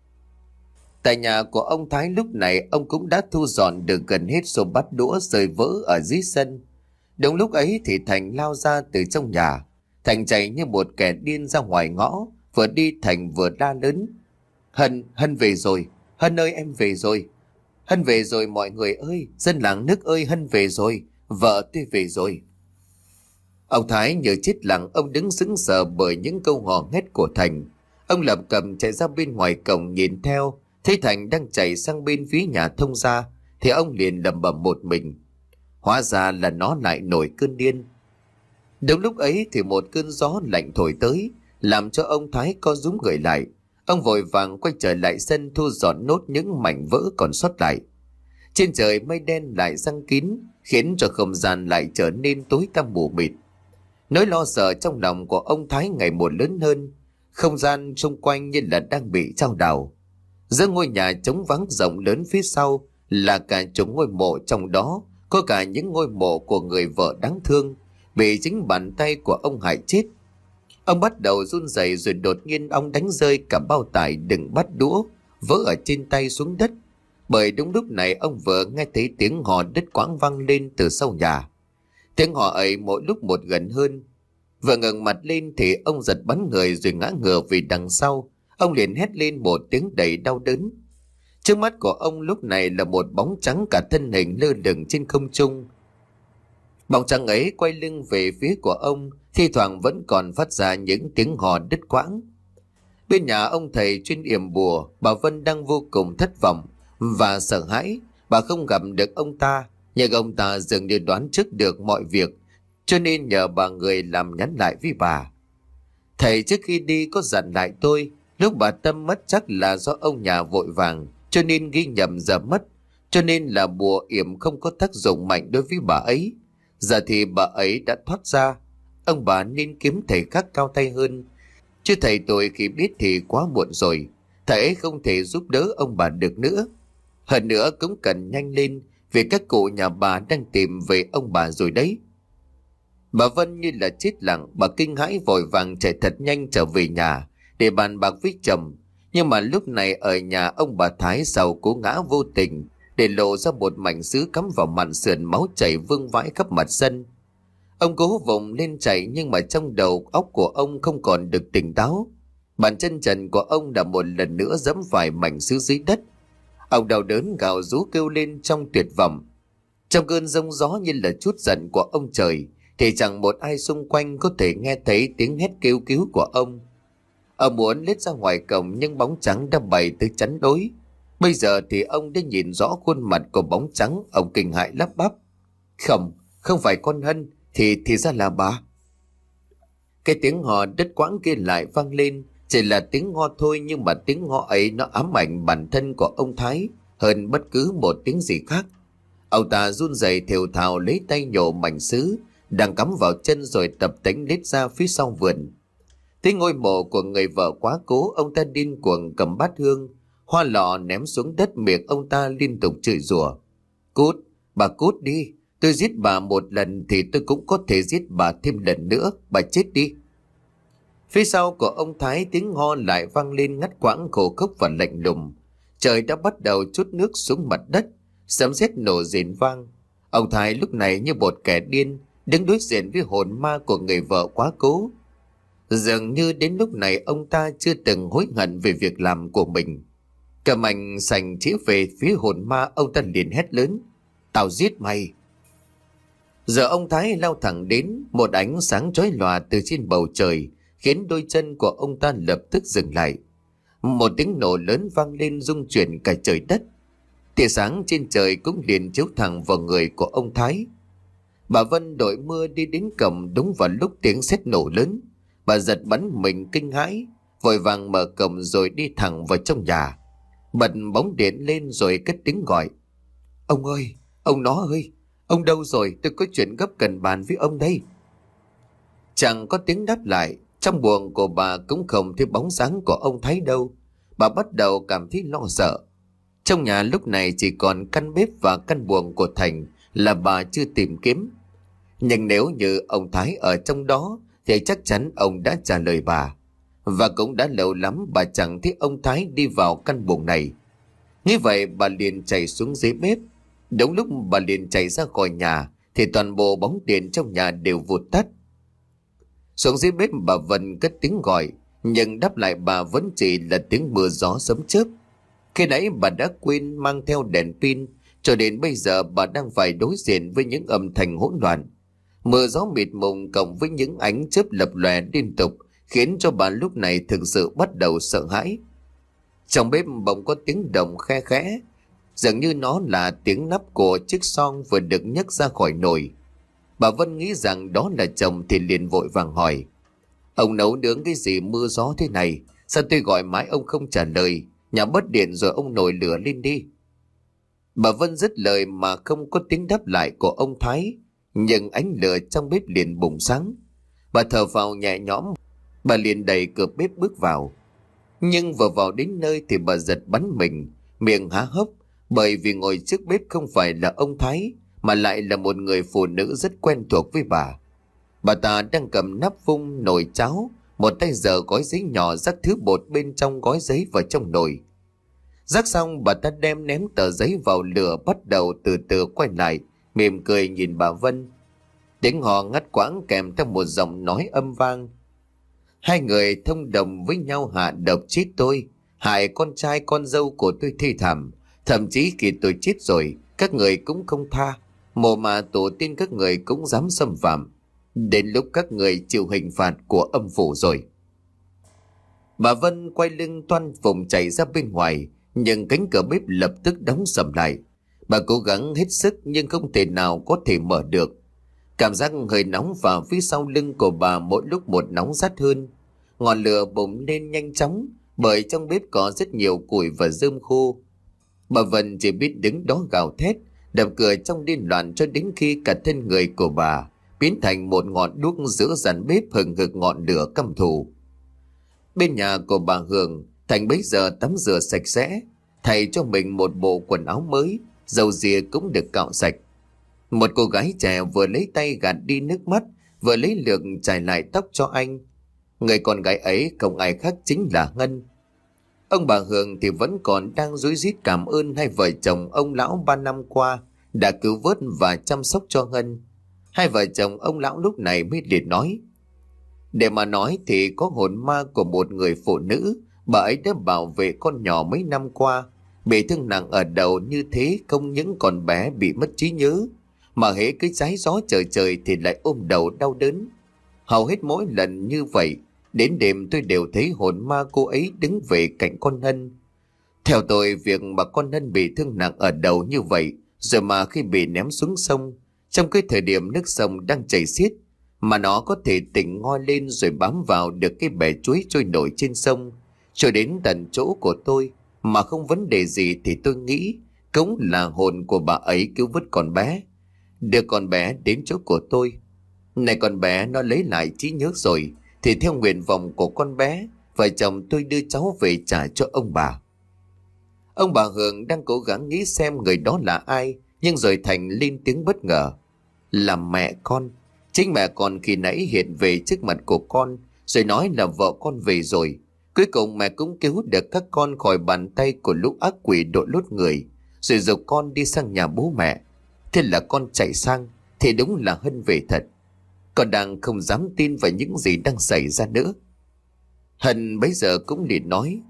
[SPEAKER 1] Tại nhà của ông Thái lúc này ông cũng đã thu dọn được gần hết số bát đũa rơi vỡ ở dưới sân. Đúng lúc ấy thì Thành lao ra từ trong nhà. Thành chạy như một kẻ điên ra ngoài ngõ, vừa đi Thành vừa la lớn. Hân, Hân về rồi, Hân ơi em về rồi. Hân về rồi mọi người ơi, dân làng nước ơi Hân về rồi, vợ tôi về rồi. Ông Thái nhờ chết lặng ông đứng sững sờ bởi những câu hò hét của Thành. Ông lập cầm chạy ra bên ngoài cổng nhìn theo, thấy Thành đang chạy sang bên phía nhà thông ra, thì ông liền lầm bầm một mình. Hóa ra là nó lại nổi cơn điên. Đúng lúc ấy thì một cơn gió lạnh thổi tới, làm cho ông Thái co rúm người lại. Ông vội vàng quay trở lại sân thu dọn nốt những mảnh vỡ còn sót lại. Trên trời mây đen lại răng kín, khiến cho không gian lại trở nên tối tăm mù mịt. Nỗi lo sợ trong lòng của ông Thái ngày một lớn hơn, không gian xung quanh như là đang bị trao đảo. Giữa ngôi nhà trống vắng rộng lớn phía sau là cả chục ngôi mộ trong đó, có cả những ngôi mộ của người vợ đáng thương, bị chính bàn tay của ông hại chết. Ông bắt đầu run rẩy rồi đột nhiên ông đánh rơi cả bao tải đừng bắt đũa, vỡ ở trên tay xuống đất. Bởi đúng lúc này ông vừa nghe thấy tiếng hò đất quãng vang lên từ sau nhà. Tiếng hò ấy mỗi lúc một gần hơn. Vừa ngẩng mặt lên thì ông giật bắn người rồi ngã ngửa vì đằng sau. Ông liền hét lên một tiếng đầy đau đớn. Trước mắt của ông lúc này là một bóng trắng cả thân hình lơ lửng trên không trung. Bóng trắng ấy quay lưng về phía của ông, thi thoảng vẫn còn phát ra những tiếng hò đứt quãng. Bên nhà ông thầy chuyên yểm bùa, bà Vân đang vô cùng thất vọng và sợ hãi. Bà không gặp được ông ta, nhưng ông ta dường như đoán trước được mọi việc, cho nên nhờ bà người làm nhắn lại với bà. Thầy trước khi đi có dặn lại tôi, lúc bà Tâm mất chắc là do ông nhà vội vàng, cho nên ghi nhầm giờ mất, cho nên là bùa yểm không có tác dụng mạnh đối với bà ấy. Giờ thì bà ấy đã thoát ra, ông bà nên kiếm thầy khác cao tay hơn. Chứ thầy tôi khi biết thì quá muộn rồi, thầy ấy không thể giúp đỡ ông bà được nữa. Hơn nữa cũng cần nhanh lên vì các cụ nhà bà đang tìm về ông bà rồi đấy. Bà Vân như là chết lặng, bà kinh hãi vội vàng chạy thật nhanh trở về nhà để bàn bạc với chồng. Nhưng mà lúc này ở nhà ông bà Thái giàu cố ngã vô tình để lộ ra một mảnh sứ cắm vào màn sườn máu chảy vương vãi khắp mặt sân. Ông cố vùng lên chạy nhưng mà trong đầu óc của ông không còn được tỉnh táo. Bàn chân trần của ông đã một lần nữa dẫm phải mảnh sứ dưới đất. Ông đau đớn gào rú kêu lên trong tuyệt vọng. Trong cơn rông gió như là chút giận của ông trời, thì chẳng một ai xung quanh có thể nghe thấy tiếng hét kêu cứu của ông. Ông muốn lết ra ngoài cổng nhưng bóng trắng đã bày tới chắn đối. Bây giờ thì ông đã nhìn rõ khuôn mặt của bóng trắng, ông kinh hại lắp bắp. Không, không phải con Hân, thì thì ra là bà. Cái tiếng hò đất quãng kia lại vang lên, chỉ là tiếng ho thôi nhưng mà tiếng ho ấy nó ám ảnh bản thân của ông Thái hơn bất cứ một tiếng gì khác. Ông ta run rẩy thều thào lấy tay nhổ mảnh sứ, đang cắm vào chân rồi tập tính lết ra phía sau vườn. Thấy ngôi mộ của người vợ quá cố, ông ta điên cuồng cầm bát hương, hoa lọ ném xuống đất miệng ông ta liên tục chửi rủa. Cút, bà cút đi, tôi giết bà một lần thì tôi cũng có thể giết bà thêm lần nữa, bà chết đi. Phía sau của ông Thái tiếng ho lại vang lên ngắt quãng khổ khốc và lạnh lùng. Trời đã bắt đầu chút nước xuống mặt đất, sấm sét nổ rền vang. Ông Thái lúc này như một kẻ điên, đứng đối diện với hồn ma của người vợ quá cố. Dường như đến lúc này ông ta chưa từng hối hận về việc làm của mình. Cầm ảnh sành chỉ về phía hồn ma ông ta liền hét lớn. Tao giết mày. Giờ ông Thái lao thẳng đến, một ánh sáng chói lòa từ trên bầu trời, khiến đôi chân của ông ta lập tức dừng lại. Một tiếng nổ lớn vang lên rung chuyển cả trời đất. Tia sáng trên trời cũng liền chiếu thẳng vào người của ông Thái. Bà Vân đội mưa đi đến cầm đúng vào lúc tiếng sét nổ lớn. Bà giật bắn mình kinh hãi, vội vàng mở cổng rồi đi thẳng vào trong nhà. Bật bóng điện lên rồi cất tiếng gọi. Ông ơi, ông nó ơi, ông đâu rồi, tôi có chuyện gấp cần bàn với ông đây. Chẳng có tiếng đáp lại, trong buồng của bà cũng không thấy bóng dáng của ông thấy đâu. Bà bắt đầu cảm thấy lo sợ. Trong nhà lúc này chỉ còn căn bếp và căn buồng của Thành là bà chưa tìm kiếm. Nhưng nếu như ông Thái ở trong đó thì chắc chắn ông đã trả lời bà. Và cũng đã lâu lắm bà chẳng thấy ông Thái đi vào căn buồng này. Như vậy bà liền chạy xuống dưới bếp. Đúng lúc bà liền chạy ra khỏi nhà thì toàn bộ bóng điện trong nhà đều vụt tắt. Xuống dưới bếp bà Vân cất tiếng gọi, nhưng đáp lại bà vẫn chỉ là tiếng mưa gió sấm chớp. Khi nãy bà đã quên mang theo đèn pin, cho đến bây giờ bà đang phải đối diện với những âm thanh hỗn loạn. Mưa gió mịt mùng cộng với những ánh chớp lập lòe liên tục khiến cho bà lúc này thực sự bắt đầu sợ hãi. Trong bếp bỗng có tiếng động khe khẽ, Dường như nó là tiếng nắp của chiếc son vừa được nhấc ra khỏi nồi. Bà Vân nghĩ rằng đó là chồng thì liền vội vàng hỏi. Ông nấu nướng cái gì mưa gió thế này? Sao tôi gọi mãi ông không trả lời? Nhà bất điện rồi ông nổi lửa lên đi. Bà Vân dứt lời mà không có tiếng đáp lại của ông Thái. Nhưng ánh lửa trong bếp liền bùng sáng. Bà thở vào nhẹ nhõm. Bà liền đẩy cửa bếp bước vào. Nhưng vừa vào đến nơi thì bà giật bắn mình, miệng há hốc bởi vì ngồi trước bếp không phải là ông Thái mà lại là một người phụ nữ rất quen thuộc với bà. Bà ta đang cầm nắp vung nồi cháo, một tay giờ gói giấy nhỏ rắc thứ bột bên trong gói giấy vào trong nồi. Rắc xong bà ta đem ném tờ giấy vào lửa bắt đầu từ từ quay lại, mỉm cười nhìn bà Vân. Tiếng họ ngắt quãng kèm theo một giọng nói âm vang. Hai người thông đồng với nhau hạ độc chết tôi, hại con trai con dâu của tôi thi thảm. Thậm chí khi tôi chết rồi, các người cũng không tha. Mồ mà tổ tiên các người cũng dám xâm phạm. Đến lúc các người chịu hình phạt của âm phủ rồi. Bà Vân quay lưng toan vùng chạy ra bên ngoài, nhưng cánh cửa bếp lập tức đóng sầm lại. Bà cố gắng hết sức nhưng không thể nào có thể mở được. Cảm giác hơi nóng vào phía sau lưng của bà mỗi lúc một nóng rát hơn. Ngọn lửa bùng lên nhanh chóng bởi trong bếp có rất nhiều củi và rơm khô. Bà Vân chỉ biết đứng đó gào thét, đập cửa trong điên loạn cho đến khi cả thân người của bà biến thành một ngọn đuốc giữa dàn bếp hừng hực ngọn lửa căm thù. Bên nhà của bà Hường, Thành bấy giờ tắm rửa sạch sẽ, thay cho mình một bộ quần áo mới, dầu dìa cũng được cạo sạch. Một cô gái trẻ vừa lấy tay gạt đi nước mắt, vừa lấy lược trải lại tóc cho anh. Người con gái ấy không ai khác chính là Ngân. Ông bà Hường thì vẫn còn đang dối rít cảm ơn hai vợ chồng ông lão ba năm qua đã cứu vớt và chăm sóc cho Ngân. Hai vợ chồng ông lão lúc này mới liệt nói. Để mà nói thì có hồn ma của một người phụ nữ, bà ấy đã bảo vệ con nhỏ mấy năm qua. Bị thương nặng ở đầu như thế không những còn bé bị mất trí nhớ, mà hễ cái trái gió trời trời thì lại ôm đầu đau đớn. Hầu hết mỗi lần như vậy, đến đêm tôi đều thấy hồn ma cô ấy đứng về cạnh con Hân. Theo tôi, việc mà con Hân bị thương nặng ở đầu như vậy, rồi mà khi bị ném xuống sông, trong cái thời điểm nước sông đang chảy xiết, mà nó có thể tỉnh ngoi lên rồi bám vào được cái bè chuối trôi nổi trên sông, cho đến tận chỗ của tôi, mà không vấn đề gì thì tôi nghĩ cũng là hồn của bà ấy cứu vớt con bé. Đưa con bé đến chỗ của tôi. Này con bé nó lấy lại trí nhớ rồi, thì theo nguyện vọng của con bé, vợ chồng tôi đưa cháu về trả cho ông bà. Ông bà Hường đang cố gắng nghĩ xem người đó là ai, nhưng rồi Thành lên tiếng bất ngờ. Là mẹ con. Chính mẹ con khi nãy hiện về trước mặt của con, rồi nói là vợ con về rồi. Cuối cùng mẹ cũng cứu được các con khỏi bàn tay của lũ ác quỷ đội lốt người, rồi dục con đi sang nhà bố mẹ. Thế là con chạy sang, thì đúng là Hân về thật. Con đang không dám tin vào những gì đang xảy ra nữa. Hân bây giờ cũng liền nói,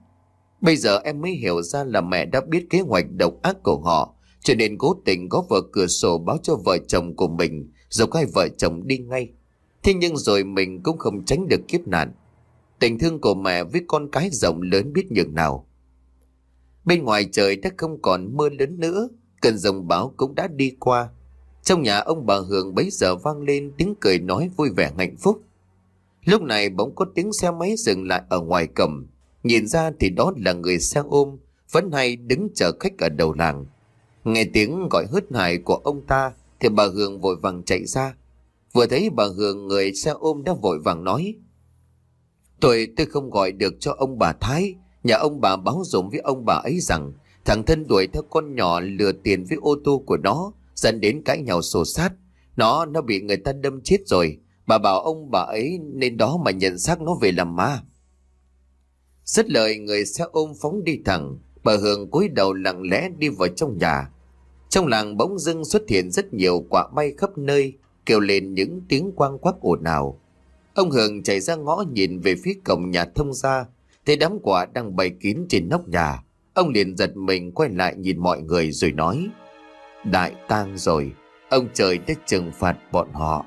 [SPEAKER 1] Bây giờ em mới hiểu ra là mẹ đã biết kế hoạch độc ác của họ, cho nên cố tình có vợ cửa sổ báo cho vợ chồng của mình, rồi hai vợ chồng đi ngay. Thế nhưng rồi mình cũng không tránh được kiếp nạn. Tình thương của mẹ với con cái rộng lớn biết nhường nào. Bên ngoài trời đã không còn mưa lớn nữa, cơn rồng báo cũng đã đi qua. Trong nhà ông bà Hường bấy giờ vang lên tiếng cười nói vui vẻ hạnh phúc. Lúc này bỗng có tiếng xe máy dừng lại ở ngoài cầm. Nhìn ra thì đó là người xe ôm, vẫn hay đứng chờ khách ở đầu làng. Nghe tiếng gọi hớt hải của ông ta thì bà Hường vội vàng chạy ra. Vừa thấy bà Hường người xe ôm đã vội vàng nói. Tôi tôi không gọi được cho ông bà Thái. Nhà ông bà báo dụng với ông bà ấy rằng thằng thân đuổi theo con nhỏ lừa tiền với ô tô của nó dẫn đến cãi nhau sổ sát. Nó nó bị người ta đâm chết rồi. Bà bảo ông bà ấy nên đó mà nhận xác nó về làm ma. Rất lời người xe ôm phóng đi thẳng. Bà Hường cúi đầu lặng lẽ đi vào trong nhà. Trong làng bỗng dưng xuất hiện rất nhiều quả bay khắp nơi, kêu lên những tiếng quang quắc ồn ào. Ông Hường chạy ra ngõ nhìn về phía cổng nhà thông ra, thấy đám quả đang bày kín trên nóc nhà. Ông liền giật mình quay lại nhìn mọi người rồi nói, Đại tang rồi, ông trời đã trừng phạt bọn họ.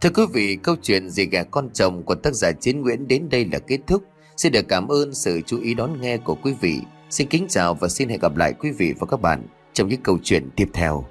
[SPEAKER 1] Thưa quý vị, câu chuyện gì gà con chồng của tác giả Chiến Nguyễn đến đây là kết thúc. Xin được cảm ơn sự chú ý đón nghe của quý vị. Xin kính chào và xin hẹn gặp lại quý vị và các bạn trong những câu chuyện tiếp theo.